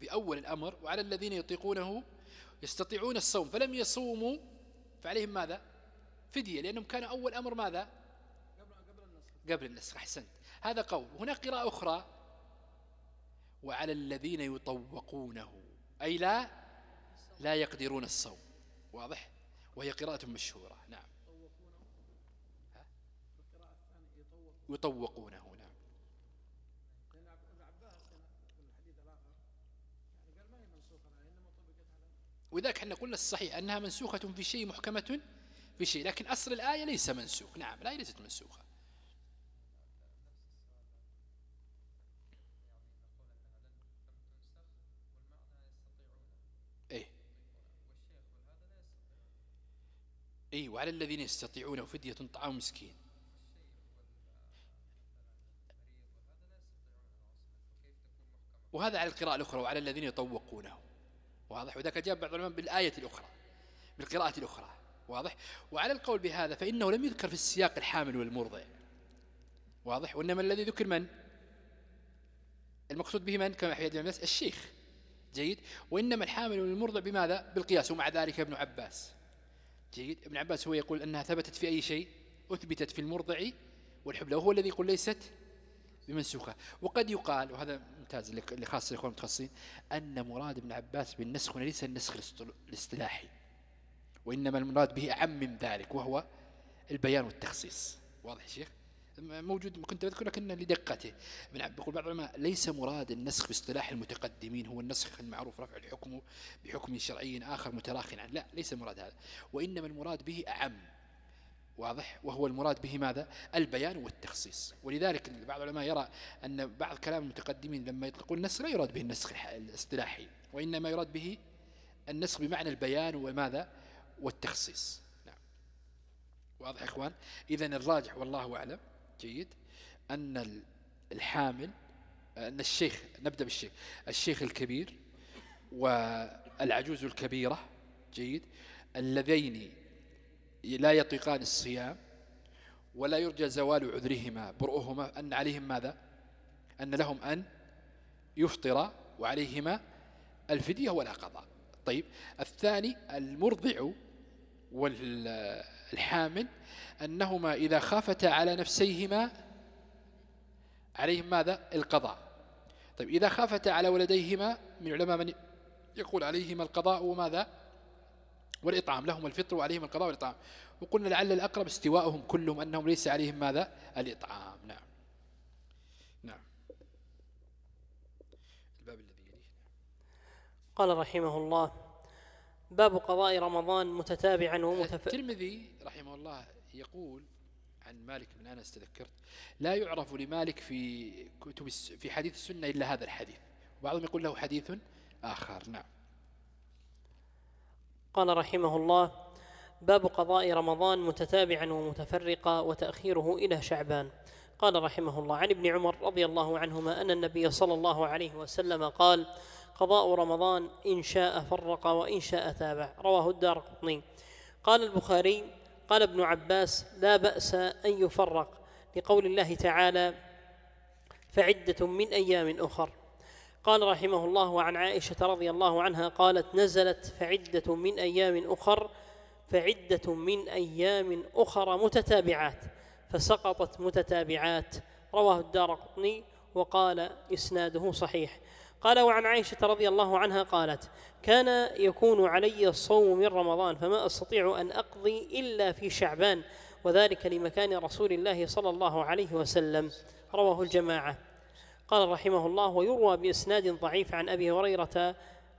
في أول الأمر. وعلى الذين يطيقونه يستطيعون الصوم. فلم يصوموا فعليهم ماذا؟ فدية لأنهم كان أول أمر ماذا؟ قبل النسخ أحسنت. هذا قول. هناك قراءة أخرى. وعلى الذين يطوقونه أي لا لا يقدرون الصوم. واضح؟ وهي قراءة مشهورة. نعم. يطوقونه ها؟ القراءة الثانية يطوق يطوقونه نعم لأن عب- ابن عباس هنا في الحديث الآخر يعني قال ما هي منسوخة الآن إنما طبقت على وذاك إحنا قلنا الصحيح أنها منسوخة في شيء محكمة في شيء. لكن أصل الآية ليس منسوخ. نعم الآية ليست منسوخة. إيه. إيه وعلى الذين يستطيعون فدية طعام مسكين. وهذا على القراءة الأخرى وعلى الذين يطوقونه. واضح؟ وذاك جاء بعض العلماء بالآية الأخرى بالقراءة الأخرى واضح؟ وعلى القول بهذا فإنه لم يذكر في السياق الحامل والمرضع واضح؟ وإنما الذي ذكر من؟ المقصود به من؟ كما بن الناس الشيخ. جيد. وإنما الحامل والمرضع بماذا؟ بالقياس ومع ذلك ابن عباس. جيد. ابن عباس هو يقول أنها ثبتت في أي شيء؟ أثبتت في المرضع والحبلى وهو الذي يقول ليست بمنسوخة وقد يقال وهذا ممتاز خاص الإخوان المتخصصين أن مراد ابن عباس بالنسخ هنا ليس النسخ الاصطل- الاصطلاحي وإنما المراد به أعم من ذلك وهو البيان والتخصيص. واضح يا شيخ؟ موجود كنت أذكر لكن لدقته. ابن عباس يقول بعض العلماء ليس مراد النسخ باصطلاح المتقدمين هو النسخ المعروف رفع الحكم بحكم شرعي آخر متراخ عنه. لا ليس المراد هذا. وإنما المراد به أعم. واضح؟ وهو المراد به ماذا؟ البيان والتخصيص. ولذلك بعض العلماء يرى أن بعض كلام المتقدمين لما يطلقون النسخ لا يراد به النسخ الاصطلاحي وإنما يراد به النسخ بمعنى البيان وماذا؟ والتخصيص. نعم. واضح إخوان؟ إذن الراجح والله أعلم جيد أن ال- الحامل أن الشيخ نبدأ بالشيخ. الشيخ الكبير والعجوز الكبيرة جيد اللذين لا يطيقان الصيام ولا يرجى زوال عذرهما. برؤهما أن عليهم ماذا؟ أن لهم أن يفطر وعليهما الفدية ولا قضاء. طيب الثاني المرضع والحامل أنهما إذا خافتا على نفسيهما عليهم ماذا؟ القضاء. طيب إذا خافتا على ولديهما من علماء من يقول عليهما القضاء وماذا؟ والإطعام لهم الفطر وعليهم القضاء والإطعام. وقلنا لعل الأقرب استواءهم كلهم أنهم ليس عليهم ماذا؟ الإطعام. نعم. نعم. الباب الذي يليه. قال رحمه الله باب قضاء رمضان متتابعا ومتف... الترمذي رحمه الله يقول عن مالك بن أنس تذكرت لا يعرف لمالك في كتب في حديث السنة إلا هذا الحديث. وبعضهم يقول له حديث آخر. نعم. قال رحمه الله باب قضاء رمضان متتابعا ومتفرقا وتأخيره إلى شعبان. قال رحمه الله عن ابن عمر رضي الله عنهما أن النبي صلى الله عليه وسلم قال قضاء رمضان إن شاء فرق وإن شاء تابع. رواه الدار قطني. قال البخاري قال ابن عباس لا بأس أن يفرق. لقول الله تعالى فعدة من أيام أخر. قال رحمه الله وعن عائشة رضي الله عنها قالت نزلت فعدة من أيام أخر فعدة من أيام أخر متتابعات فسقطت متتابعات. رواه الدار قطني وقال إسناده صحيح. قال وعن عائشة رضي الله عنها قالت كان يكون علي الصوم من رمضان فما أستطيع أن أقضي إلا في شعبان وذلك لمكان رسول الله صلى الله عليه وسلم. رواه الجماعة. قال رحمه الله ويروى بإسناد ضعيف عن أبي هريرة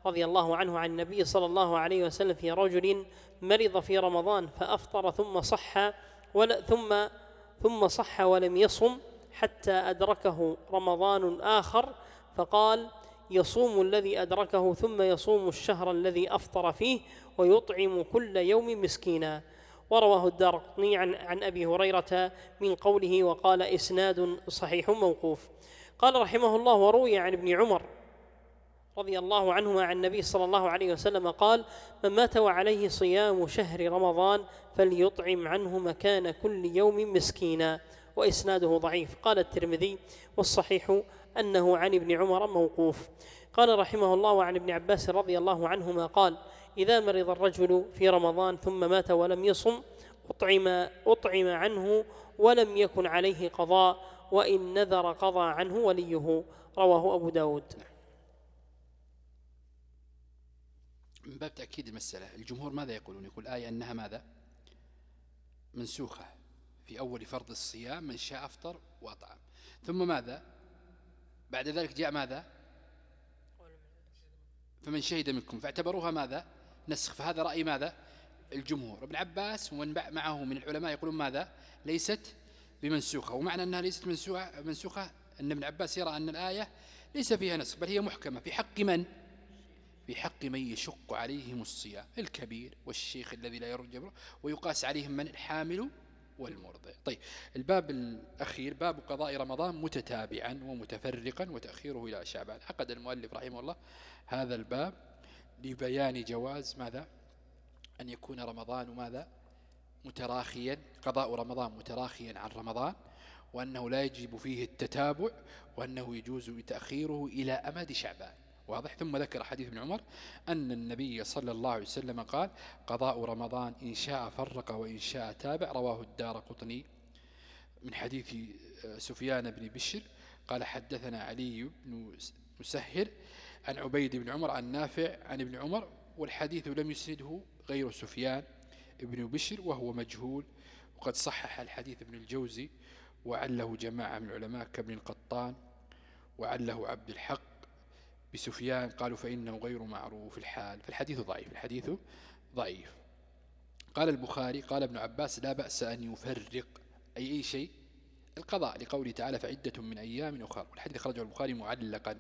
رضي الله عنه عن النبي صلى الله عليه وسلم في رجل مرض في رمضان فأفطر ثم صح ولا ثم ثم صح ولم يصم حتى أدركه رمضان آخر فقال يصوم الذي أدركه ثم يصوم الشهر الذي أفطر فيه ويطعم كل يوم مسكينا. ورواه الدار عن, عن أبي هريرة من قوله وقال إسناد صحيح موقوف. قال رحمه الله وروي عن ابن عمر رضي الله عنهما عن النبي صلى الله عليه وسلم قال من مات وعليه صيام شهر رمضان فليطعم عنه مكان كل يوم مسكينا. وإسناده ضعيف. قال الترمذي والصحيح أنه عن ابن عمر موقوف. قال رحمه الله عن ابن عباس رضي الله عنهما قال إذا مرض الرجل في رمضان ثم مات ولم يصم أطعم, أطعم عنه ولم يكن عليه قضاء وإن نذر قضى عنه وليه. رواه أبو داود. من باب تأكيد المسألة الجمهور ماذا يقولون؟ يقول آية أنها ماذا؟ منسوخة في أول فرض الصيام من شاء أفطر وأطعم. ثم ماذا؟ بعد ذلك جاء ماذا؟ فمن شهد منكم. فاعتبروها ماذا؟ نسخ. فهذا رأي ماذا؟ الجمهور. ابن عباس ومن معه من العلماء يقولون ماذا؟ ليست بمنسوخة. ومعنى أنها ليست منسوخة, منسوخة أن ابن عباس يرى أن الآية ليس فيها نسخ بل هي محكمة. في حق من؟ في حق من يشق عليهم الصيام الكبير والشيخ الذي لا يرجى ويقاس عليهم من؟ الحامل والمرضع. طيب الباب الأخير باب قضاء رمضان متتابعا ومتفرقا وتأخيره إلى شعبان. عقد المؤلف رحمه الله هذا الباب لبيان جواز ماذا؟ أن يكون رمضان ماذا؟ متراخيا قضاء رمضان متراخيا عن رمضان وأنه لا يجب فيه التتابع وأنه يجوز تأخيره إلى أمد شعبان. واضح؟ ثم ذكر حديث ابن عمر أن النبي صلى الله عليه وسلم قال قضاء رمضان إن شاء فرق وإن شاء تابع. رواه الدار قطني من حديث سفيان بن بشر. قال حدثنا علي بن مسهر عن عبيد بن عمر عن نافع عن ابن عمر والحديث لم يسنده غير سفيان. ابن بشر وهو مجهول وقد صحح الحديث ابن الجوزي وعله جماعة من العلماء كابن القطان وعله عبد الحق بسفيان قالوا فإنه غير معروف الحال. فالحديث ضعيف الحديث ضعيف. قال البخاري قال ابن عباس لا بأس أن يفرق أي أي شيء القضاء لقوله تعالى فعدة من أيام أخرى والحديث خرجه البخاري معلقا.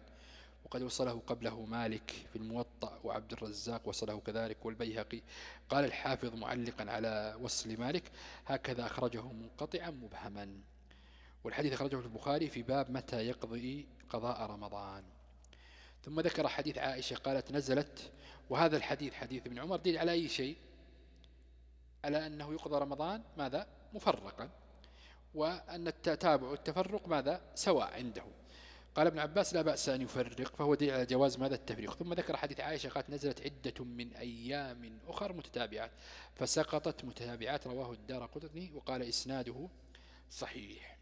وقد وصله قبله مالك في الموطأ وعبد الرزاق وصله كذلك والبيهقي. قال الحافظ معلقا على وصل مالك هكذا أخرجه منقطعا مبهما والحديث أخرجه البخاري في باب متى يقضي قضاء رمضان. ثم ذكر حديث عائشة قالت نزلت وهذا الحديث حديث ابن عمر دليل على أي شيء؟ على أنه يقضى رمضان ماذا؟ مفرقا. وأن التتابع والتفرق ماذا؟ سواء عنده. قال ابن عباس لا بأس أن يفرق فهو دليل على جواز ماذا التفريق. ثم ذكر حديث عائشة قالت نزلت عدة من أيام أخر متتابعات فسقطت متتابعات رواه الدار قطني وقال إسناده صحيح.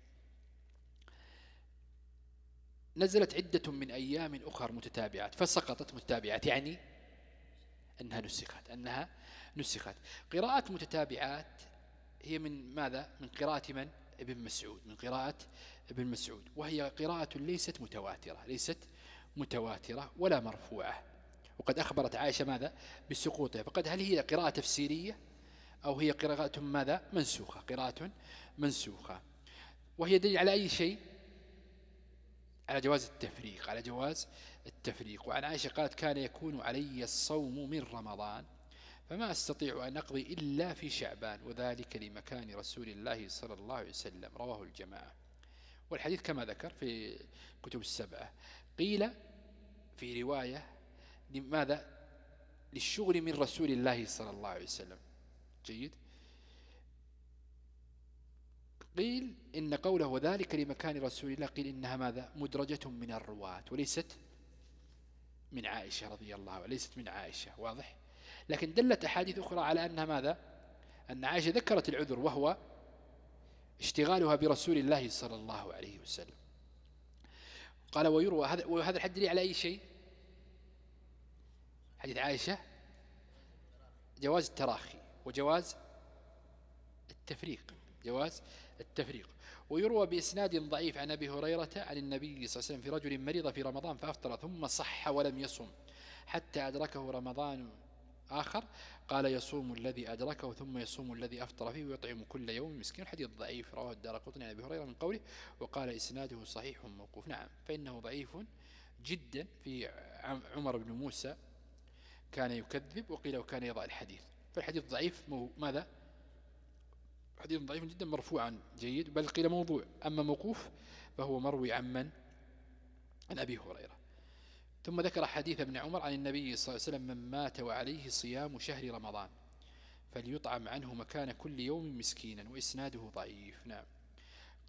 نزلت عدة من أيام أخر متتابعات فسقطت متتابعات يعني أنها نسخت أنها نسخت. قراءات متتابعات هي من ماذا؟ من قراءة من؟ ابن مسعود. من قراءة ابن مسعود وهي قراءة ليست متواترة ليست متواترة ولا مرفوعة. وقد أخبرت عائشة ماذا؟ بسقوطها. فقد هل هي قراءة تفسيرية؟ أو هي قراءة ماذا؟ منسوخة قراءة منسوخة. وهي دليل على أي شيء؟ على جواز التفريق على جواز التفريق. وعن عائشة قالت كان يكون علي الصوم من رمضان فما أستطيع أن أقضي إلا في شعبان وذلك لمكان رسول الله صلى الله عليه وسلم. رواه الجماعة. والحديث كما ذكر في كتب السبعة. قيل في رواية لماذا؟ للشغل من رسول الله صلى الله عليه وسلم. جيد. قيل إن قوله وذلك لمكان رسول الله قيل إنها ماذا؟ مدرجة من الرواة وليست من عائشة رضي الله عنها ليست من عائشة واضح؟ لكن دلت أحاديث أخرى على أنها ماذا؟ أن عائشة ذكرت العذر وهو اشتغالها برسول الله صلى الله عليه وسلم. قال ويروى هذا وهذا الحد لي على أي شيء؟ حديث عائشة. جواز التراخي وجواز التفريق. جواز التفريق. ويروى بإسناد ضعيف عن أبي هريرة عن النبي صلى الله عليه وسلم في رجل مريض في رمضان فأفطر ثم صح ولم يصم حتى أدركه رمضان آخر قال يصوم الذي أدركه ثم يصوم الذي أفطر فيه ويطعم كل يوم مسكين. حديث ضعيف رواه الدار عن أبي هريرة من قوله وقال إسناده صحيح موقوف. نعم فإنه ضعيف جدا في عمر بن موسى كان يكذب وقيل وكان يضع الحديث. فالحديث ضعيف ماذا؟ حديث ضعيف جدا مرفوعا جيد بل قيل موضوع. أما موقوف فهو مروي عن من؟ عن أبي هريرة. ثم ذكر حديث ابن عمر عن النبي صلى الله عليه وسلم من مات وعليه صيام شهر رمضان فليطعم عنه مكان كل يوم مسكينا وإسناده ضعيف. نعم.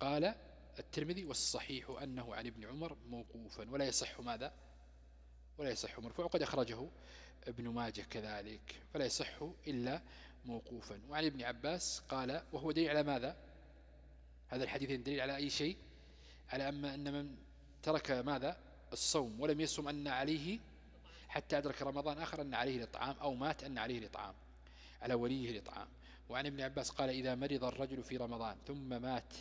قال الترمذي والصحيح أنه عن ابن عمر موقوفا ولا يصح ماذا؟ ولا يصح مرفوع وقد أخرجه ابن ماجه كذلك فلا يصح إلا موقوفا. وعن ابن عباس قال وهو دليل على ماذا؟ هذا الحديث دليل على أي شيء؟ على أما أن من ترك ماذا؟ الصوم ولم يصم أن عليه حتى أدرك رمضان آخر أن عليه الإطعام أو مات أن عليه الإطعام على وليه الإطعام وعن ابن عباس قال إذا مرض الرجل في رمضان ثم مات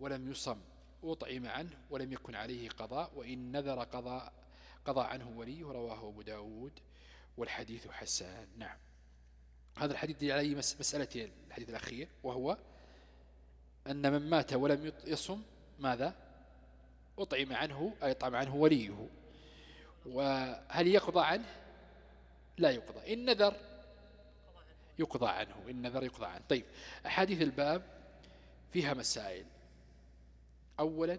ولم يصم أطعم عنه ولم يكن عليه قضاء وإن نذر قضاء قضى عنه وليه. رواه أبو داود والحديث حسان. نعم. هذا الحديث دي عليه مسألتين. الحديث الأخير وهو أن من مات ولم يصم ماذا؟ أطعم عنه أي يطعم عنه وليه. وهل يقضى عنه؟ لا يقضى. إن نذر يقضى عنه إن نذر يقضى عنه. طيب أحاديث الباب فيها مسائل. أولا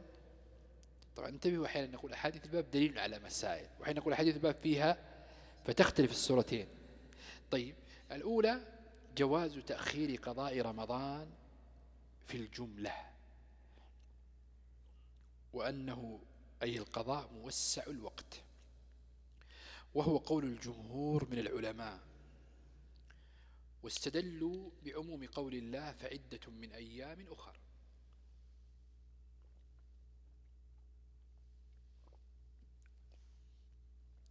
طبعا انتبهوا أحيانا نقول أحاديث الباب دليل على مسائل وحين نقول أحاديث الباب فيها فتختلف السورتين طيب الأولى جواز تأخير قضاء رمضان في الجملة. وأنه أي القضاء موسع الوقت. وهو قول الجمهور من العلماء واستدلوا بعموم قول الله فعدة من أيام أخر.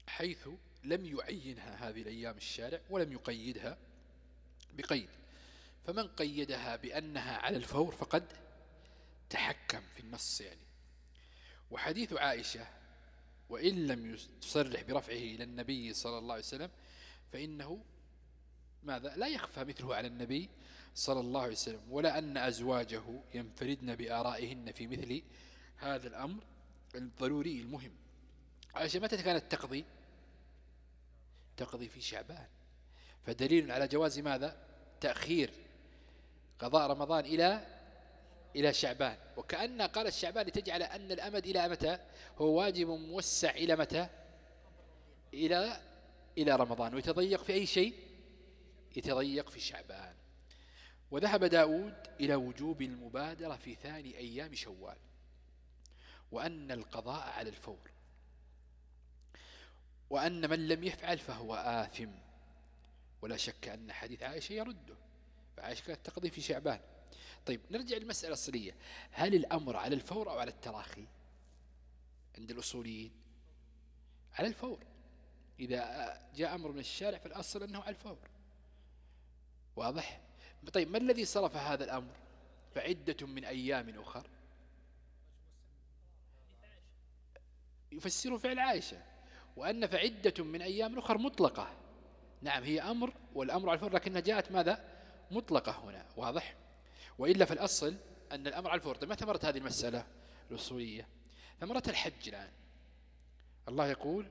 حيث لم يعينها هذه الأيام الشارع ولم يقيدها بقيد. فمن قيدها بأنها على الفور فقد تحكم في النص يعني. وحديث عائشة وإن لم تصرح برفعه إلى النبي صلى الله عليه وسلم فإنه ماذا؟ لا يخفى مثله على النبي صلى الله عليه وسلم ولا أن أزواجه ينفردن بآرائهن في مثل هذا الأمر الضروري المهم. عائشة متى كانت تقضي؟ تقضي في شعبان. فدليل على جواز ماذا؟ تأخير قضاء رمضان إلى إلى شعبان. وكأن قال الشعبان لتجعل أن الأمد إلى متى؟ هو واجب موسع إلى متى؟ إلى إلى رمضان. ويتضيق في أي شيء؟ يتضيق في شعبان. وذهب داود إلى وجوب المبادرة في ثاني أيام شوال. وأن القضاء على الفور. وأن من لم يفعل فهو آثم. ولا شك أن حديث عائشة يرده. فعائشة كانت تقضي في شعبان. طيب نرجع للمسألة الأصلية. هل الأمر على الفور أو على التراخي؟ عند الأصوليين. على الفور. إذا جاء أمر من الشارع فالأصل أنه على الفور. واضح؟ طيب ما الذي صرف هذا الأمر؟ فعدة من أيام أخر. يفسر فعل عائشة. وأن فعدة من أيام أخر مطلقة. نعم هي أمر والأمر على الفور لكنها جاءت ماذا؟ مطلقة هنا. واضح؟ وإلا في الأصل أن الأمر على الفور طيب ما ثمرت هذه المسألة الأصولية؟ ثمرة الحج الآن. الله يقول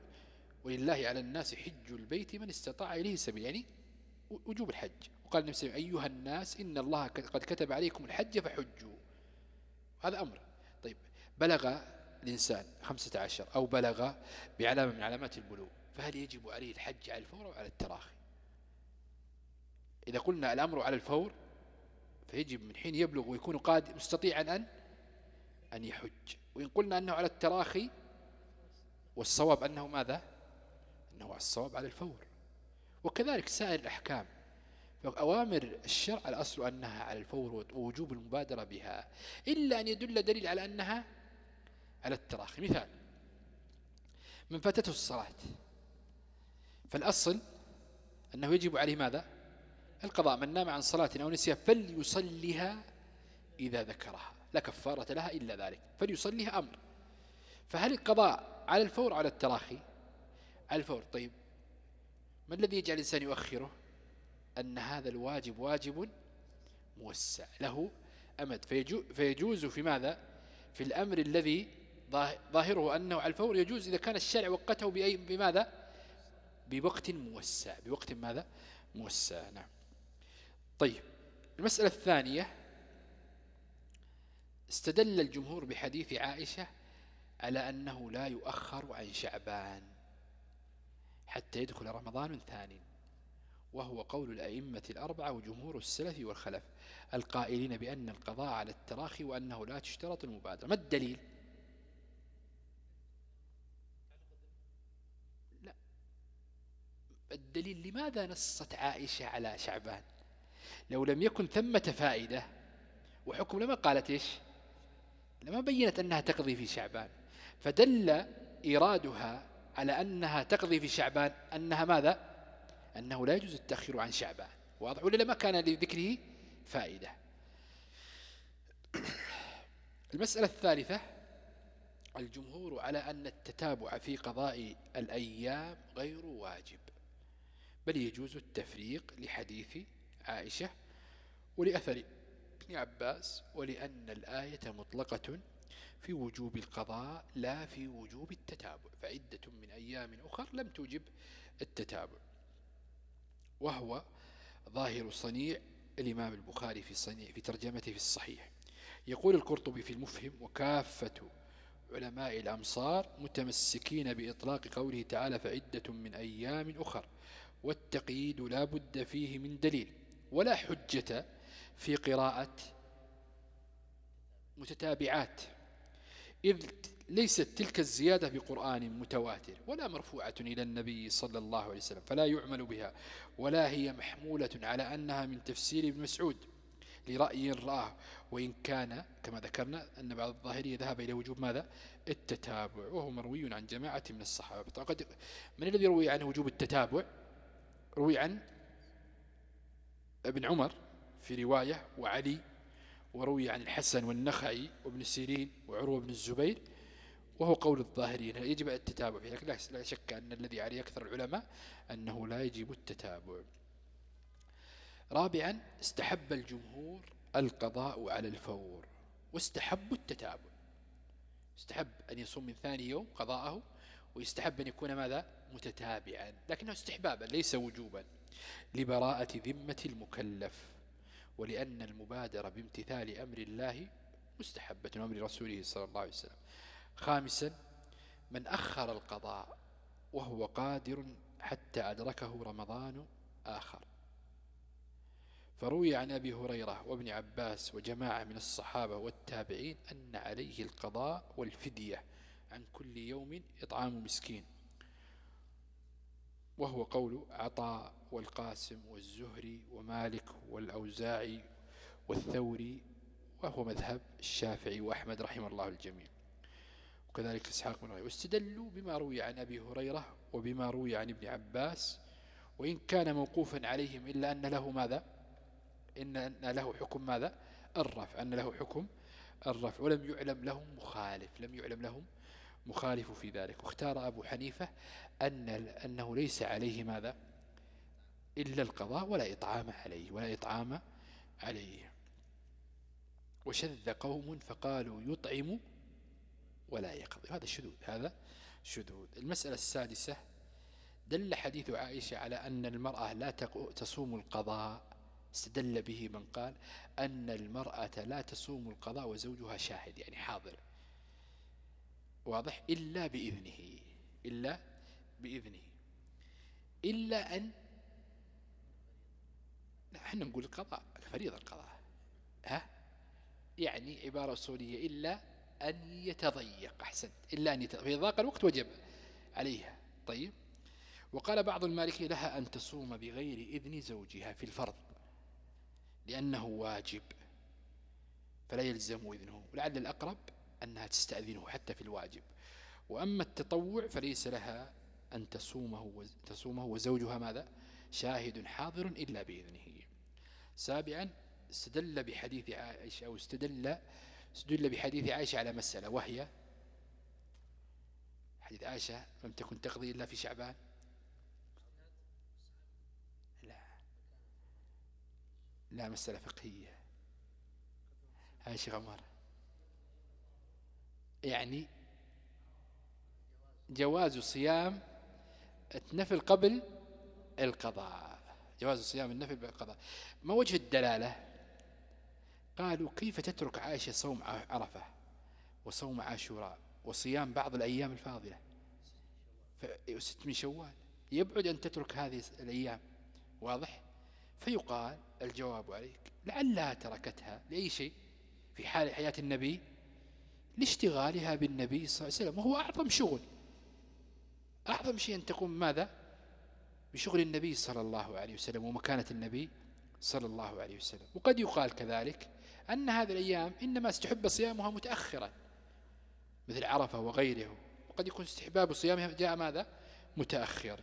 ولله على الناس حج البيت من استطاع إليه سبيل. يعني وجوب الحج. وقال النبي أيها الناس إن الله قد كتب عليكم الحج فحجوا. هذا أمر. طيب بلغ الإنسان خمسة عشر أو بلغ بعلامة من علامات البلوغ فهل يجب عليه الحج على الفور أو على التراخي؟ إذا قلنا الأمر على الفور فيجب من حين يبلغ ويكون قادر مستطيعا أن أن يحج. وإن قلنا أنه على التراخي والصواب أنه ماذا؟ أنه الصواب على الفور. وكذلك سائر الأحكام. فأوامر الشرع الأصل أنها على الفور ووجوب المبادرة بها إلا أن يدل دليل على أنها على التراخي. مثال من فاتته الصلاة. فالأصل أنه يجب عليه ماذا؟ القضاء من نام عن صلاة أو نسيها فليصليها إذا ذكرها. لا كفارة لها إلا ذلك. فليصليها أمر. فهل القضاء على الفور على التراخي؟ على الفور. طيب ما الذي يجعل الإنسان يؤخره؟ أن هذا الواجب واجب موسع له أمد. فيجوز في ماذا؟ في الأمر الذي ظاهره أنه على الفور يجوز إذا كان الشارع وقته بأي بماذا؟ بوقت موسع. بوقت ماذا؟ موسع. نعم. طيب المسألة الثانية استدل الجمهور بحديث عائشة على أنه لا يؤخر عن شعبان حتى يدخل رمضان ثاني وهو قول الأئمة الأربعة وجمهور السلف والخلف القائلين بأن القضاء على التراخي وأنه لا تشترط المبادرة. ما الدليل؟ لا. الدليل لماذا نصت عائشة على شعبان؟ لو لم يكن ثمة فائدة وحكم لما قالت إيش؟ لما بينت أنها تقضي في شعبان. فدل إيرادها على أنها تقضي في شعبان أنها ماذا؟ أنه لا يجوز التأخير عن شعبان. واضح ولا ما كان لذكره فائدة. المسألة الثالثة الجمهور على أن التتابع في قضاء الأيام غير واجب بل يجوز التفريق لحديث عائشة ولأثر ابن عباس ولأن الآية مطلقة في وجوب القضاء لا في وجوب التتابع فعدة من أيام أخر لم توجب التتابع. وهو ظاهر صنيع الإمام البخاري في, صنيع في ترجمته في الصحيح. يقول القرطبي في المفهم وكافة علماء الأمصار متمسكين بإطلاق قوله تعالى فعدة من أيام أخر والتقييد لا بد فيه من دليل. ولا حجة في قراءة متتابعات إذ ليست تلك الزيادة بقرآن متواتر ولا مرفوعة إلى النبي صلى الله عليه وسلم فلا يعمل بها ولا هي محمولة على أنها من تفسير ابن مسعود لرأي رآه وإن كان كما ذكرنا أن بعض الظاهرية ذهب إلى وجوب ماذا؟ التتابع وهو مروي عن جماعة من الصحابة. من الذي روي عنه وجوب التتابع؟ روي عن ابن عمر في رواية وعلي وروي عن الحسن والنخعي وابن سيرين وعروة بن الزبير وهو قول الظاهرين. يجب التتابع فيه لكن لا شك أن الذي عليه أكثر العلماء أنه لا يجب التتابع. رابعا استحب الجمهور القضاء على الفور واستحب التتابع. استحب أن يصوم من ثاني يوم قضاءه ويستحب أن يكون ماذا؟ متتابعا لكنه استحبابا ليس وجوبا. لبراءة ذمة المكلف ولأن المبادرة بامتثال أمر الله مستحبة أمر رسوله صلى الله عليه وسلم. خامسا من أخر القضاء وهو قادر حتى أدركه رمضان آخر. فروي عن أبي هريرة وابن عباس وجماعة من الصحابة والتابعين أن عليه القضاء والفدية عن كل يوم إطعام مسكين. وهو قول عطاء والقاسم والزهري ومالك والأوزاعي والثوري وهو مذهب الشافعي وأحمد رحمه الله الجميع. وكذلك إسحاق بن رهيب واستدلوا بما روي عن أبي هريرة وبما روي عن ابن عباس وإن كان موقوفا عليهم إلا أن له ماذا؟ إن له حكم ماذا؟ الرفع. أن له حكم الرفع. ولم يعلم لهم مخالف. لم يعلم لهم مخالف في ذلك. واختار أبو حنيفة أن أنه ليس عليه ماذا؟ إلا القضاء ولا إطعام عليه ولا إطعام عليه. وشذ قوم فقالوا يطعم ولا يقضي. هذا شذوذ هذا شذوذ. المسألة السادسة دل حديث عائشة على أن المرأة لا تصوم القضاء. استدل به من قال أن المرأة لا تصوم القضاء وزوجها شاهد يعني حاضر. واضح؟ إلا بإذنه. إلا بإذنه. إلا أن إحنا نقول القضاء فريضة القضاء. ها؟ يعني عبارة أصولية. إلا أن يتضيق. أحسن إلا أن يتضيق في ضاق الوقت وجب عليها. طيب. وقال بعض المالكي لها أن تصوم بغير إذن زوجها في الفرض لأنه واجب فلا يلزم إذنه. ولعل الأقرب أنها تستأذنه حتى في الواجب. وأما التطوع فليس لها أن تصومه, تصومه وزوجها ماذا؟ شاهد حاضر إلا بإذنه. سابعا استدل بحديث عائشة أو استدل استدل بحديث عائشة على مسألة وهي حديث عائشة لم تكن تقضي إلا في شعبان؟ لا. لا مسألة فقهية. عائشة غمار يعني جواز صيام النفل قبل القضاء. جواز صيام النفل بالقضاء ما وجه الدلالة؟ قالوا كيف تترك عائشة صوم عرفة وصوم عاشوراء وصيام بعض الأيام الفاضلة؟ ست من شوال. يبعد أن تترك هذه الأيام. واضح؟ فيقال الجواب عليك لعلها تركتها لأي شيء؟ في حال حياة النبي لاشتغالها بالنبي صلى الله عليه وسلم وهو أعظم شغل. أعظم شيء أن تقوم ماذا؟ بشغل النبي صلى الله عليه وسلم ومكانة النبي صلى الله عليه وسلم. وقد يقال كذلك أن هذه الأيام إنما استحب صيامها متأخرا مثل عرفة وغيره وقد يكون استحباب صيامها جاء ماذا؟ متأخر.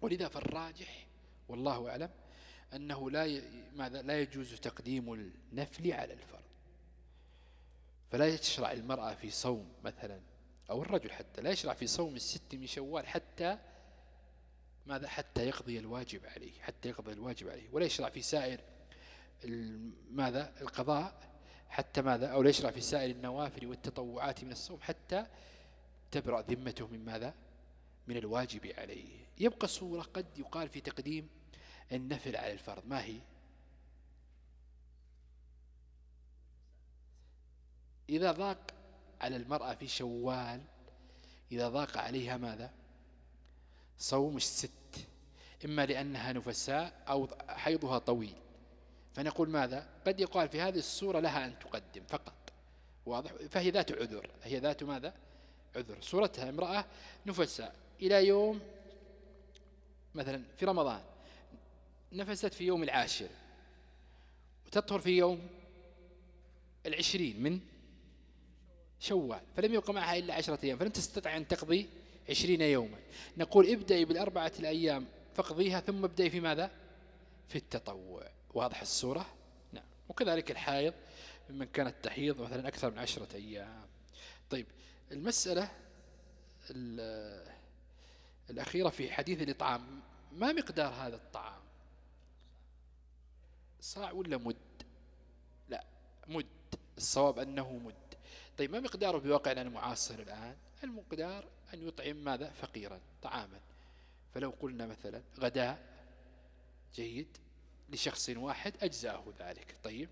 ولذا فالراجح والله أعلم أنه لا. ماذا؟ لا يجوز تقديم النفل على الفرض. فلا تشرع المرأة في صوم مثلا أو الرجل حتى لا يشرع في صوم الست من شوال حتى ماذا؟ حتى يقضي الواجب عليه حتى يقضي الواجب عليه. ولا يشرع في سائر ماذا؟ القضاء حتى ماذا؟ أو لا يشرع في سائر النوافل والتطوعات من الصوم حتى تبرأ ذمته من ماذا؟ من الواجب عليه. يبقى صورة قد يقال في تقديم النفل على الفرض. ما هي؟ إذا ضاق على المرأة في شوال إذا ضاق عليها ماذا؟ صوم الست إما لأنها نفساء أو حيضها طويل. فنقول ماذا؟ قد يقال في هذه الصورة لها أن تقدم فقط. واضح؟ فهي ذات عذر. هي ذات ماذا؟ عذر. صورتها امرأة نفساء. إلى يوم مثلا في رمضان نفست في يوم العاشر وتطهر في يوم العشرين من شوال فلم يبقى معها إلا عشرة أيام فلم تستطع أن تقضي عشرين يوما. نقول ابدأي بالأربعة الأيام فاقضيها ثم ابدأي في ماذا؟ في التطوع. واضح الصورة؟ نعم. وكذلك الحائض ممن كانت تحيض مثلا أكثر من عشرة أيام. طيب المسألة الأخيرة في حديث الإطعام ما مقدار هذا الطعام؟ صاع ولا مد؟ لا مد. الصواب أنه مد. طيب ما مقداره بواقعنا المعاصر الآن؟ المقدار أن يطعم ماذا؟ فقيرا طعاما. فلو قلنا مثلا غداء جيد لشخص واحد أجزاه ذلك. طيب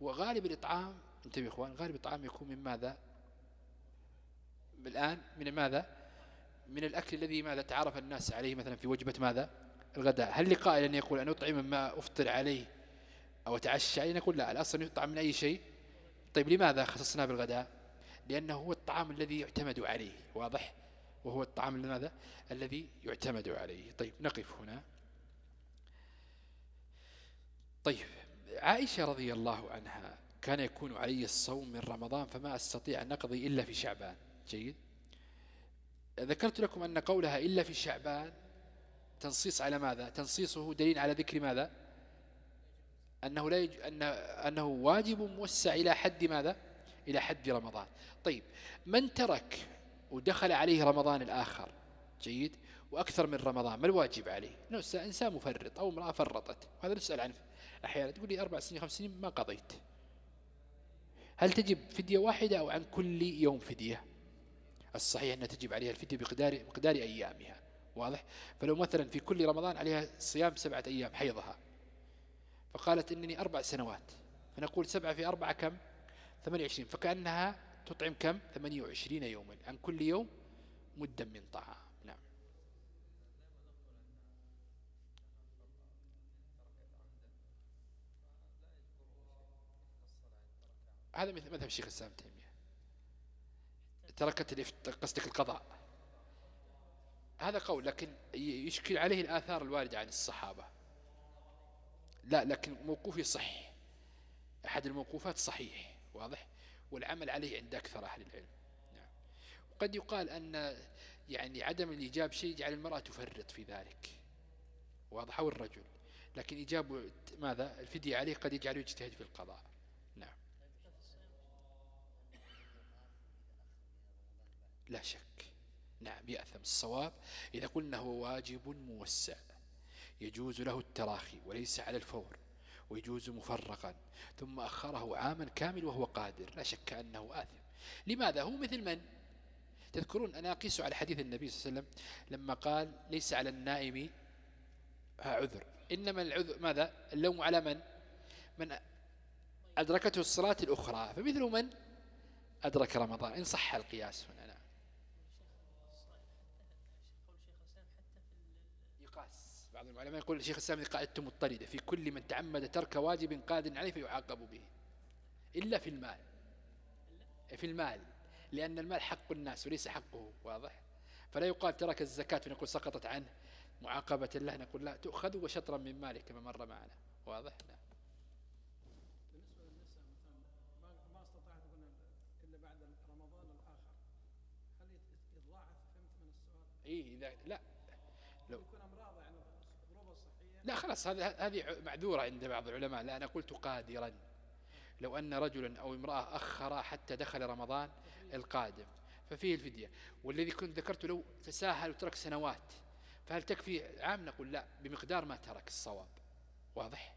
وغالب الإطعام انتبهوا يا إخوان غالب الطعام يكون من ماذا؟ الآن من ماذا؟ من الأكل الذي ماذا؟ تعرف الناس عليه مثلا في وجبة ماذا؟ الغداء. هل لقائل أن يقول أن أطعم ما أفطر عليه أو أتعشى؟ عليه نقول لا الأصل يطعم من أي شيء؟ طيب لماذا خصصناه بالغداء؟ لأنه هو الطعام الذي يعتمد عليه واضح؟ وهو الطعام لماذا الذي يعتمد عليه. طيب نقف هنا. طيب عائشة رضي الله عنها كان يكون علي الصوم من رمضان فما أستطيع أن أقضي إلا في شعبان. جيد؟ ذكرت لكم أن قولها إلا في شعبان تنصيص على ماذا؟ تنصيصه دليل على ذكر ماذا؟ أنه, لا يج... أن... أنه واجب موسع إلى حد ماذا؟ إلى حد رمضان. طيب من ترك ودخل عليه رمضان الآخر؟ جيد. وأكثر من رمضان ما الواجب عليه؟ إنسان مفرط أو امرأة فرطت. وهذا نسأل عنه أحيانا. تقول لي أربع سنين خمس سنين ما قضيت. هل تجب فدية واحدة أو عن كل يوم فدية؟ الصحيح أنها تجب عليها الفدية بقدار, بقدار أيامها. واضح؟ فلو مثلا في كل رمضان عليها صيام سبعة أيام حيضها. فقالت إنني أربع سنوات. فنقول سبعة في أربعة كم؟ ثمانية وعشرين. فكأنها تطعم كم؟ ثمانية وعشرين يوما. عن كل يوم مدا من طعام. نعم. هذا مثل مذهب الشيخ السلام تيمية. تركت قصدك القضاء. هذا قول لكن يشكل عليه الآثار الواردة عن الصحابة. لا لكن موقوفي صح أحد الموقوفات صحيح واضح؟ والعمل عليه عند أكثر أهل العلم. نعم. وقد يقال أن يعني عدم الإجاب شيء يجعل المرأة تفرط في ذلك. واضح؟ أو الرجل. لكن إجاب ماذا؟ الفدية عليه قد يجعله يجتهد في القضاء. نعم. لا شك. نعم يأثم الصواب إذا قلنا هو واجب موسع. يجوز له التراخي وليس على الفور ويجوز مفرقا. ثم أخره عاما كامل وهو قادر لا شك أنه آثم. لماذا؟ هو مثل من؟ تذكرون أنا أقيس على حديث النبي صلى الله عليه وسلم لما قال ليس على النائم عذر. إنما العذر ماذا؟ اللوم على من؟ من أدركته الصلاة الأخرى. فمثل من؟ أدرك رمضان. إن صح القياس هنا نعم يقاس بعض العلماء يقول الشيخ الإسلام قاعدة مضطردة في كل من تعمد ترك واجب قادر عليه فيعاقب به. إلا في المال. في المال. لأن المال حق الناس وليس حقه واضح؟ فلا يقال ترك الزكاة فنقول سقطت عنه. معاقبة له نقول لا تؤخذ وشطرا من مالك كما مر معنا. واضح؟ نعم. بالنسبة للنساء مثلا لا خلاص هذه معذورة عند بعض العلماء لا أنا قلت قادرا. لو أن رجلا أو امرأة أخر حتى دخل رمضان القادم ففيه الفدية. والذي كنت ذكرت لو تساهل وترك سنوات فهل تكفي عام؟ نقول لا بمقدار ما ترك الصواب. واضح؟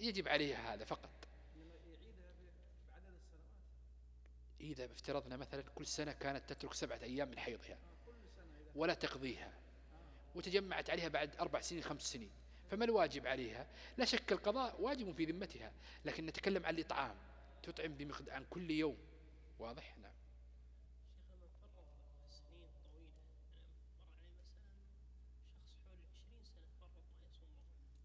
يجب عليها هذا فقط. إذا افترضنا مثلا كل سنة كانت تترك سبعة أيام من حيضها ولا تقضيها. وتجمعت عليها بعد أربع سنين خمس سنين. فما الواجب عليها؟ لا شك القضاء واجب في ذمتها لكن نتكلم عن الإطعام. تطعم بمقدار عن كل يوم. واضح؟ نعم. شيخ من فرط سنين طويلة أنا مر علي مثلا شخص حول 20 سنة فرط ما يصوم رمضان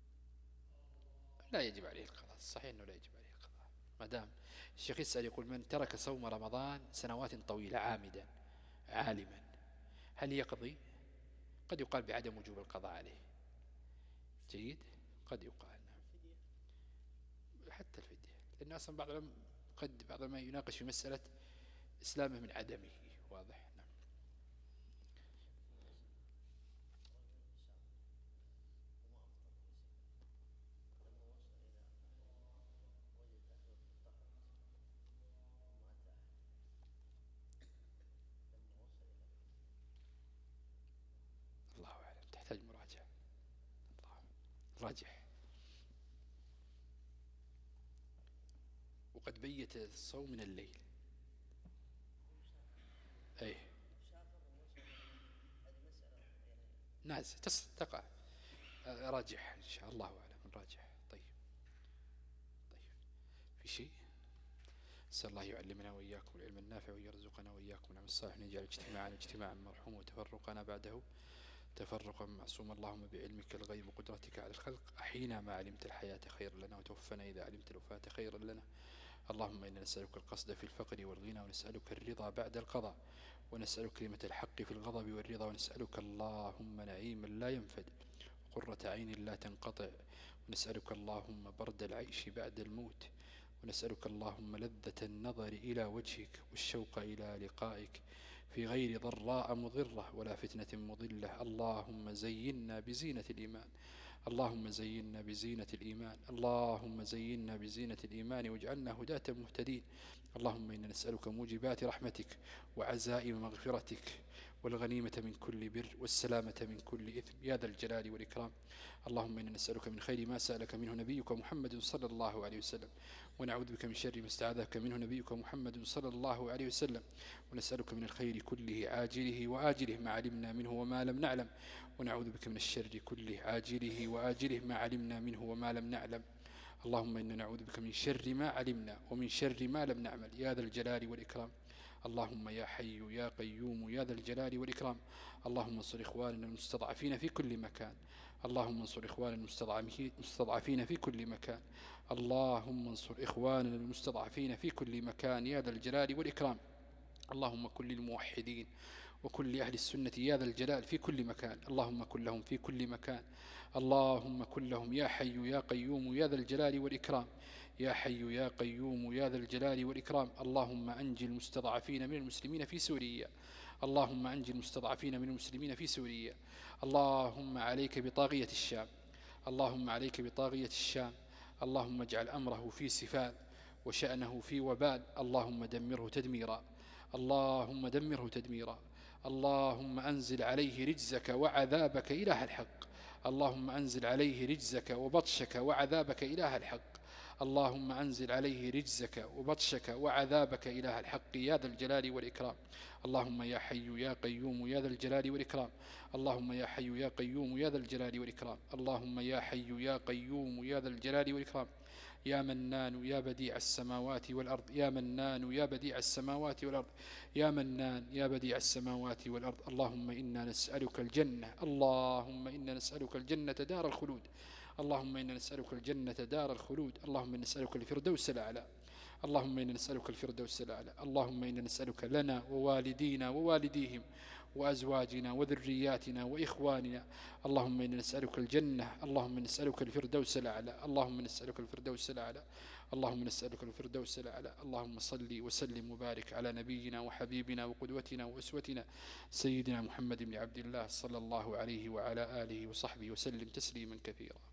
لا يجب عليه القضاء. الصحيح أنه لا يجب عليه القضاء. ما دام الشيخ يسأل يقول من ترك صوم رمضان سنوات طويلة عامدا عالما هل يقضي؟ قد يقال بعدم وجوب القضاء عليه. جيد؟ قد يقال. حتى الفدية. لأن أصلا بعض قد بعض العلماء يناقش في مسألة إسلامه من عدمه واضح نعم الله أعلم تحتاج مراجعة الله راجح وقد بيت الصوم من الليل. أي. نازل تقع راجح إن شاء الله أعلم راجح. طيب. طيب. في شيء؟ نسأل الله يعلمنا وإياكم العلم النافع ويرزقنا وإياكم العمل الصالح يجعل اجتماعنا اجتماعا مرحوما وتفرقنا بعده. تفرقا معصوم اللهم بعلمك الغيب وقدرتك على الخلق. أحينا ما علمت الحياة خير لنا وتوفنا إذا علمت الوفاة خيرا لنا. اللهم إنا نسألك القصد في الفقر والغنى ونسألك الرضا بعد القضاء ونسألك كلمة الحق في الغضب والرضا ونسألك اللهم نعيما لا ينفد قرة عين لا تنقطع ونسألك اللهم برد العيش بعد الموت ونسألك اللهم لذة النظر إلى وجهك والشوق إلى لقائك في غير ضراء مضرة ولا فتنة مضلة اللهم زينا بزينة الإيمان اللهم زينا بزينة الإيمان. اللهم زينا بزينة الإيمان واجعلنا هداة مهتدين. اللهم إنا نسألك موجبات رحمتك وعزائم مغفرتك والغنيمة من كل بر والسلامة من كل إثم. يا ذا الجلال والإكرام. اللهم إنا نسألك من خير ما سألك منه نبيك محمد صلى الله عليه وسلم. ونعوذ بك من شر ما استعاذك منه نبيك محمد صلى الله عليه وسلم. ونسألك من الخير كله عاجله وآجله ما علمنا منه وما لم نعلم. ونعوذ بك من الشر كله عاجله وآجله ما علمنا منه وما لم نعلم. اللهم إنا نعوذ بك من شر ما علمنا ومن شر ما لم نعمل. يا ذا الجلال والإكرام. اللهم يا حي يا قيوم يا ذا الجلال والإكرام. اللهم انصر إخواننا المستضعفين في كل مكان. اللهم انصر إخواننا المستضعفين في كل مكان. اللهم انصر إخواننا المستضعفين في كل مكان. يا ذا الجلال والإكرام. اللهم كل الموحدين وكل أهل السنة. يا ذا الجلال في كل مكان. اللهم كن لهم في كل مكان. اللهم كن لهم يا حي يا قيوم يا ذا الجلال والإكرام. يا حي يا قيوم يا ذا الجلال والإكرام. اللهم أنجي المستضعفين من المسلمين في سوريا. اللهم أنجي المستضعفين من المسلمين في سوريا. اللهم عليك بطاغية الشام. اللهم عليك بطاغية الشام. اللهم اجعل أمره في سفال وشأنه في وبال. اللهم دمره تدميرا. اللهم دمره تدميرا. اللهم أنزل عليه رجزك وعذابك إله الحق. اللهم أنزل عليه رجزك وبطشك وعذابك إله الحق. اللهم أنزل عليه رجزك وبطشك وعذابك إله الحق يا ذا الجلال والإكرام. اللهم يا حي يا قيوم يا ذا الجلال والإكرام. اللهم يا حي يا قيوم يا ذا الجلال والإكرام. اللهم يا حي يا قيوم يا ذا الجلال والإكرام. يا منان يا بديع السماوات والأرض. يا منان يا بديع السماوات والأرض. يا منان يا بديع السماوات والأرض. اللهم إنا نسألك الجنة. اللهم إنا نسألك الجنة دار الخلود. اللهم إنا نسألك الجنة دار الخلود. اللهم إنا نسألك الفردوس الأعلى. اللهم إنا نسألك الفردوس الأعلى. اللهم إنا نسألك لنا ووالدينا ووالديهم وأزواجنا وذرياتنا وإخواننا. اللهم إنا نسألك الجنة. اللهم نسألك الفردوس الأعلى. اللهم نسألك الفردوس الأعلى. اللهم نسألك الفردوس الأعلى. اللهم صل وسلم وبارك على نبينا وحبيبنا وقدوتنا وأسوتنا سيدنا محمد بن عبد الله صلى الله عليه وعلى آله وصحبه وسلم تسليما كثيرا.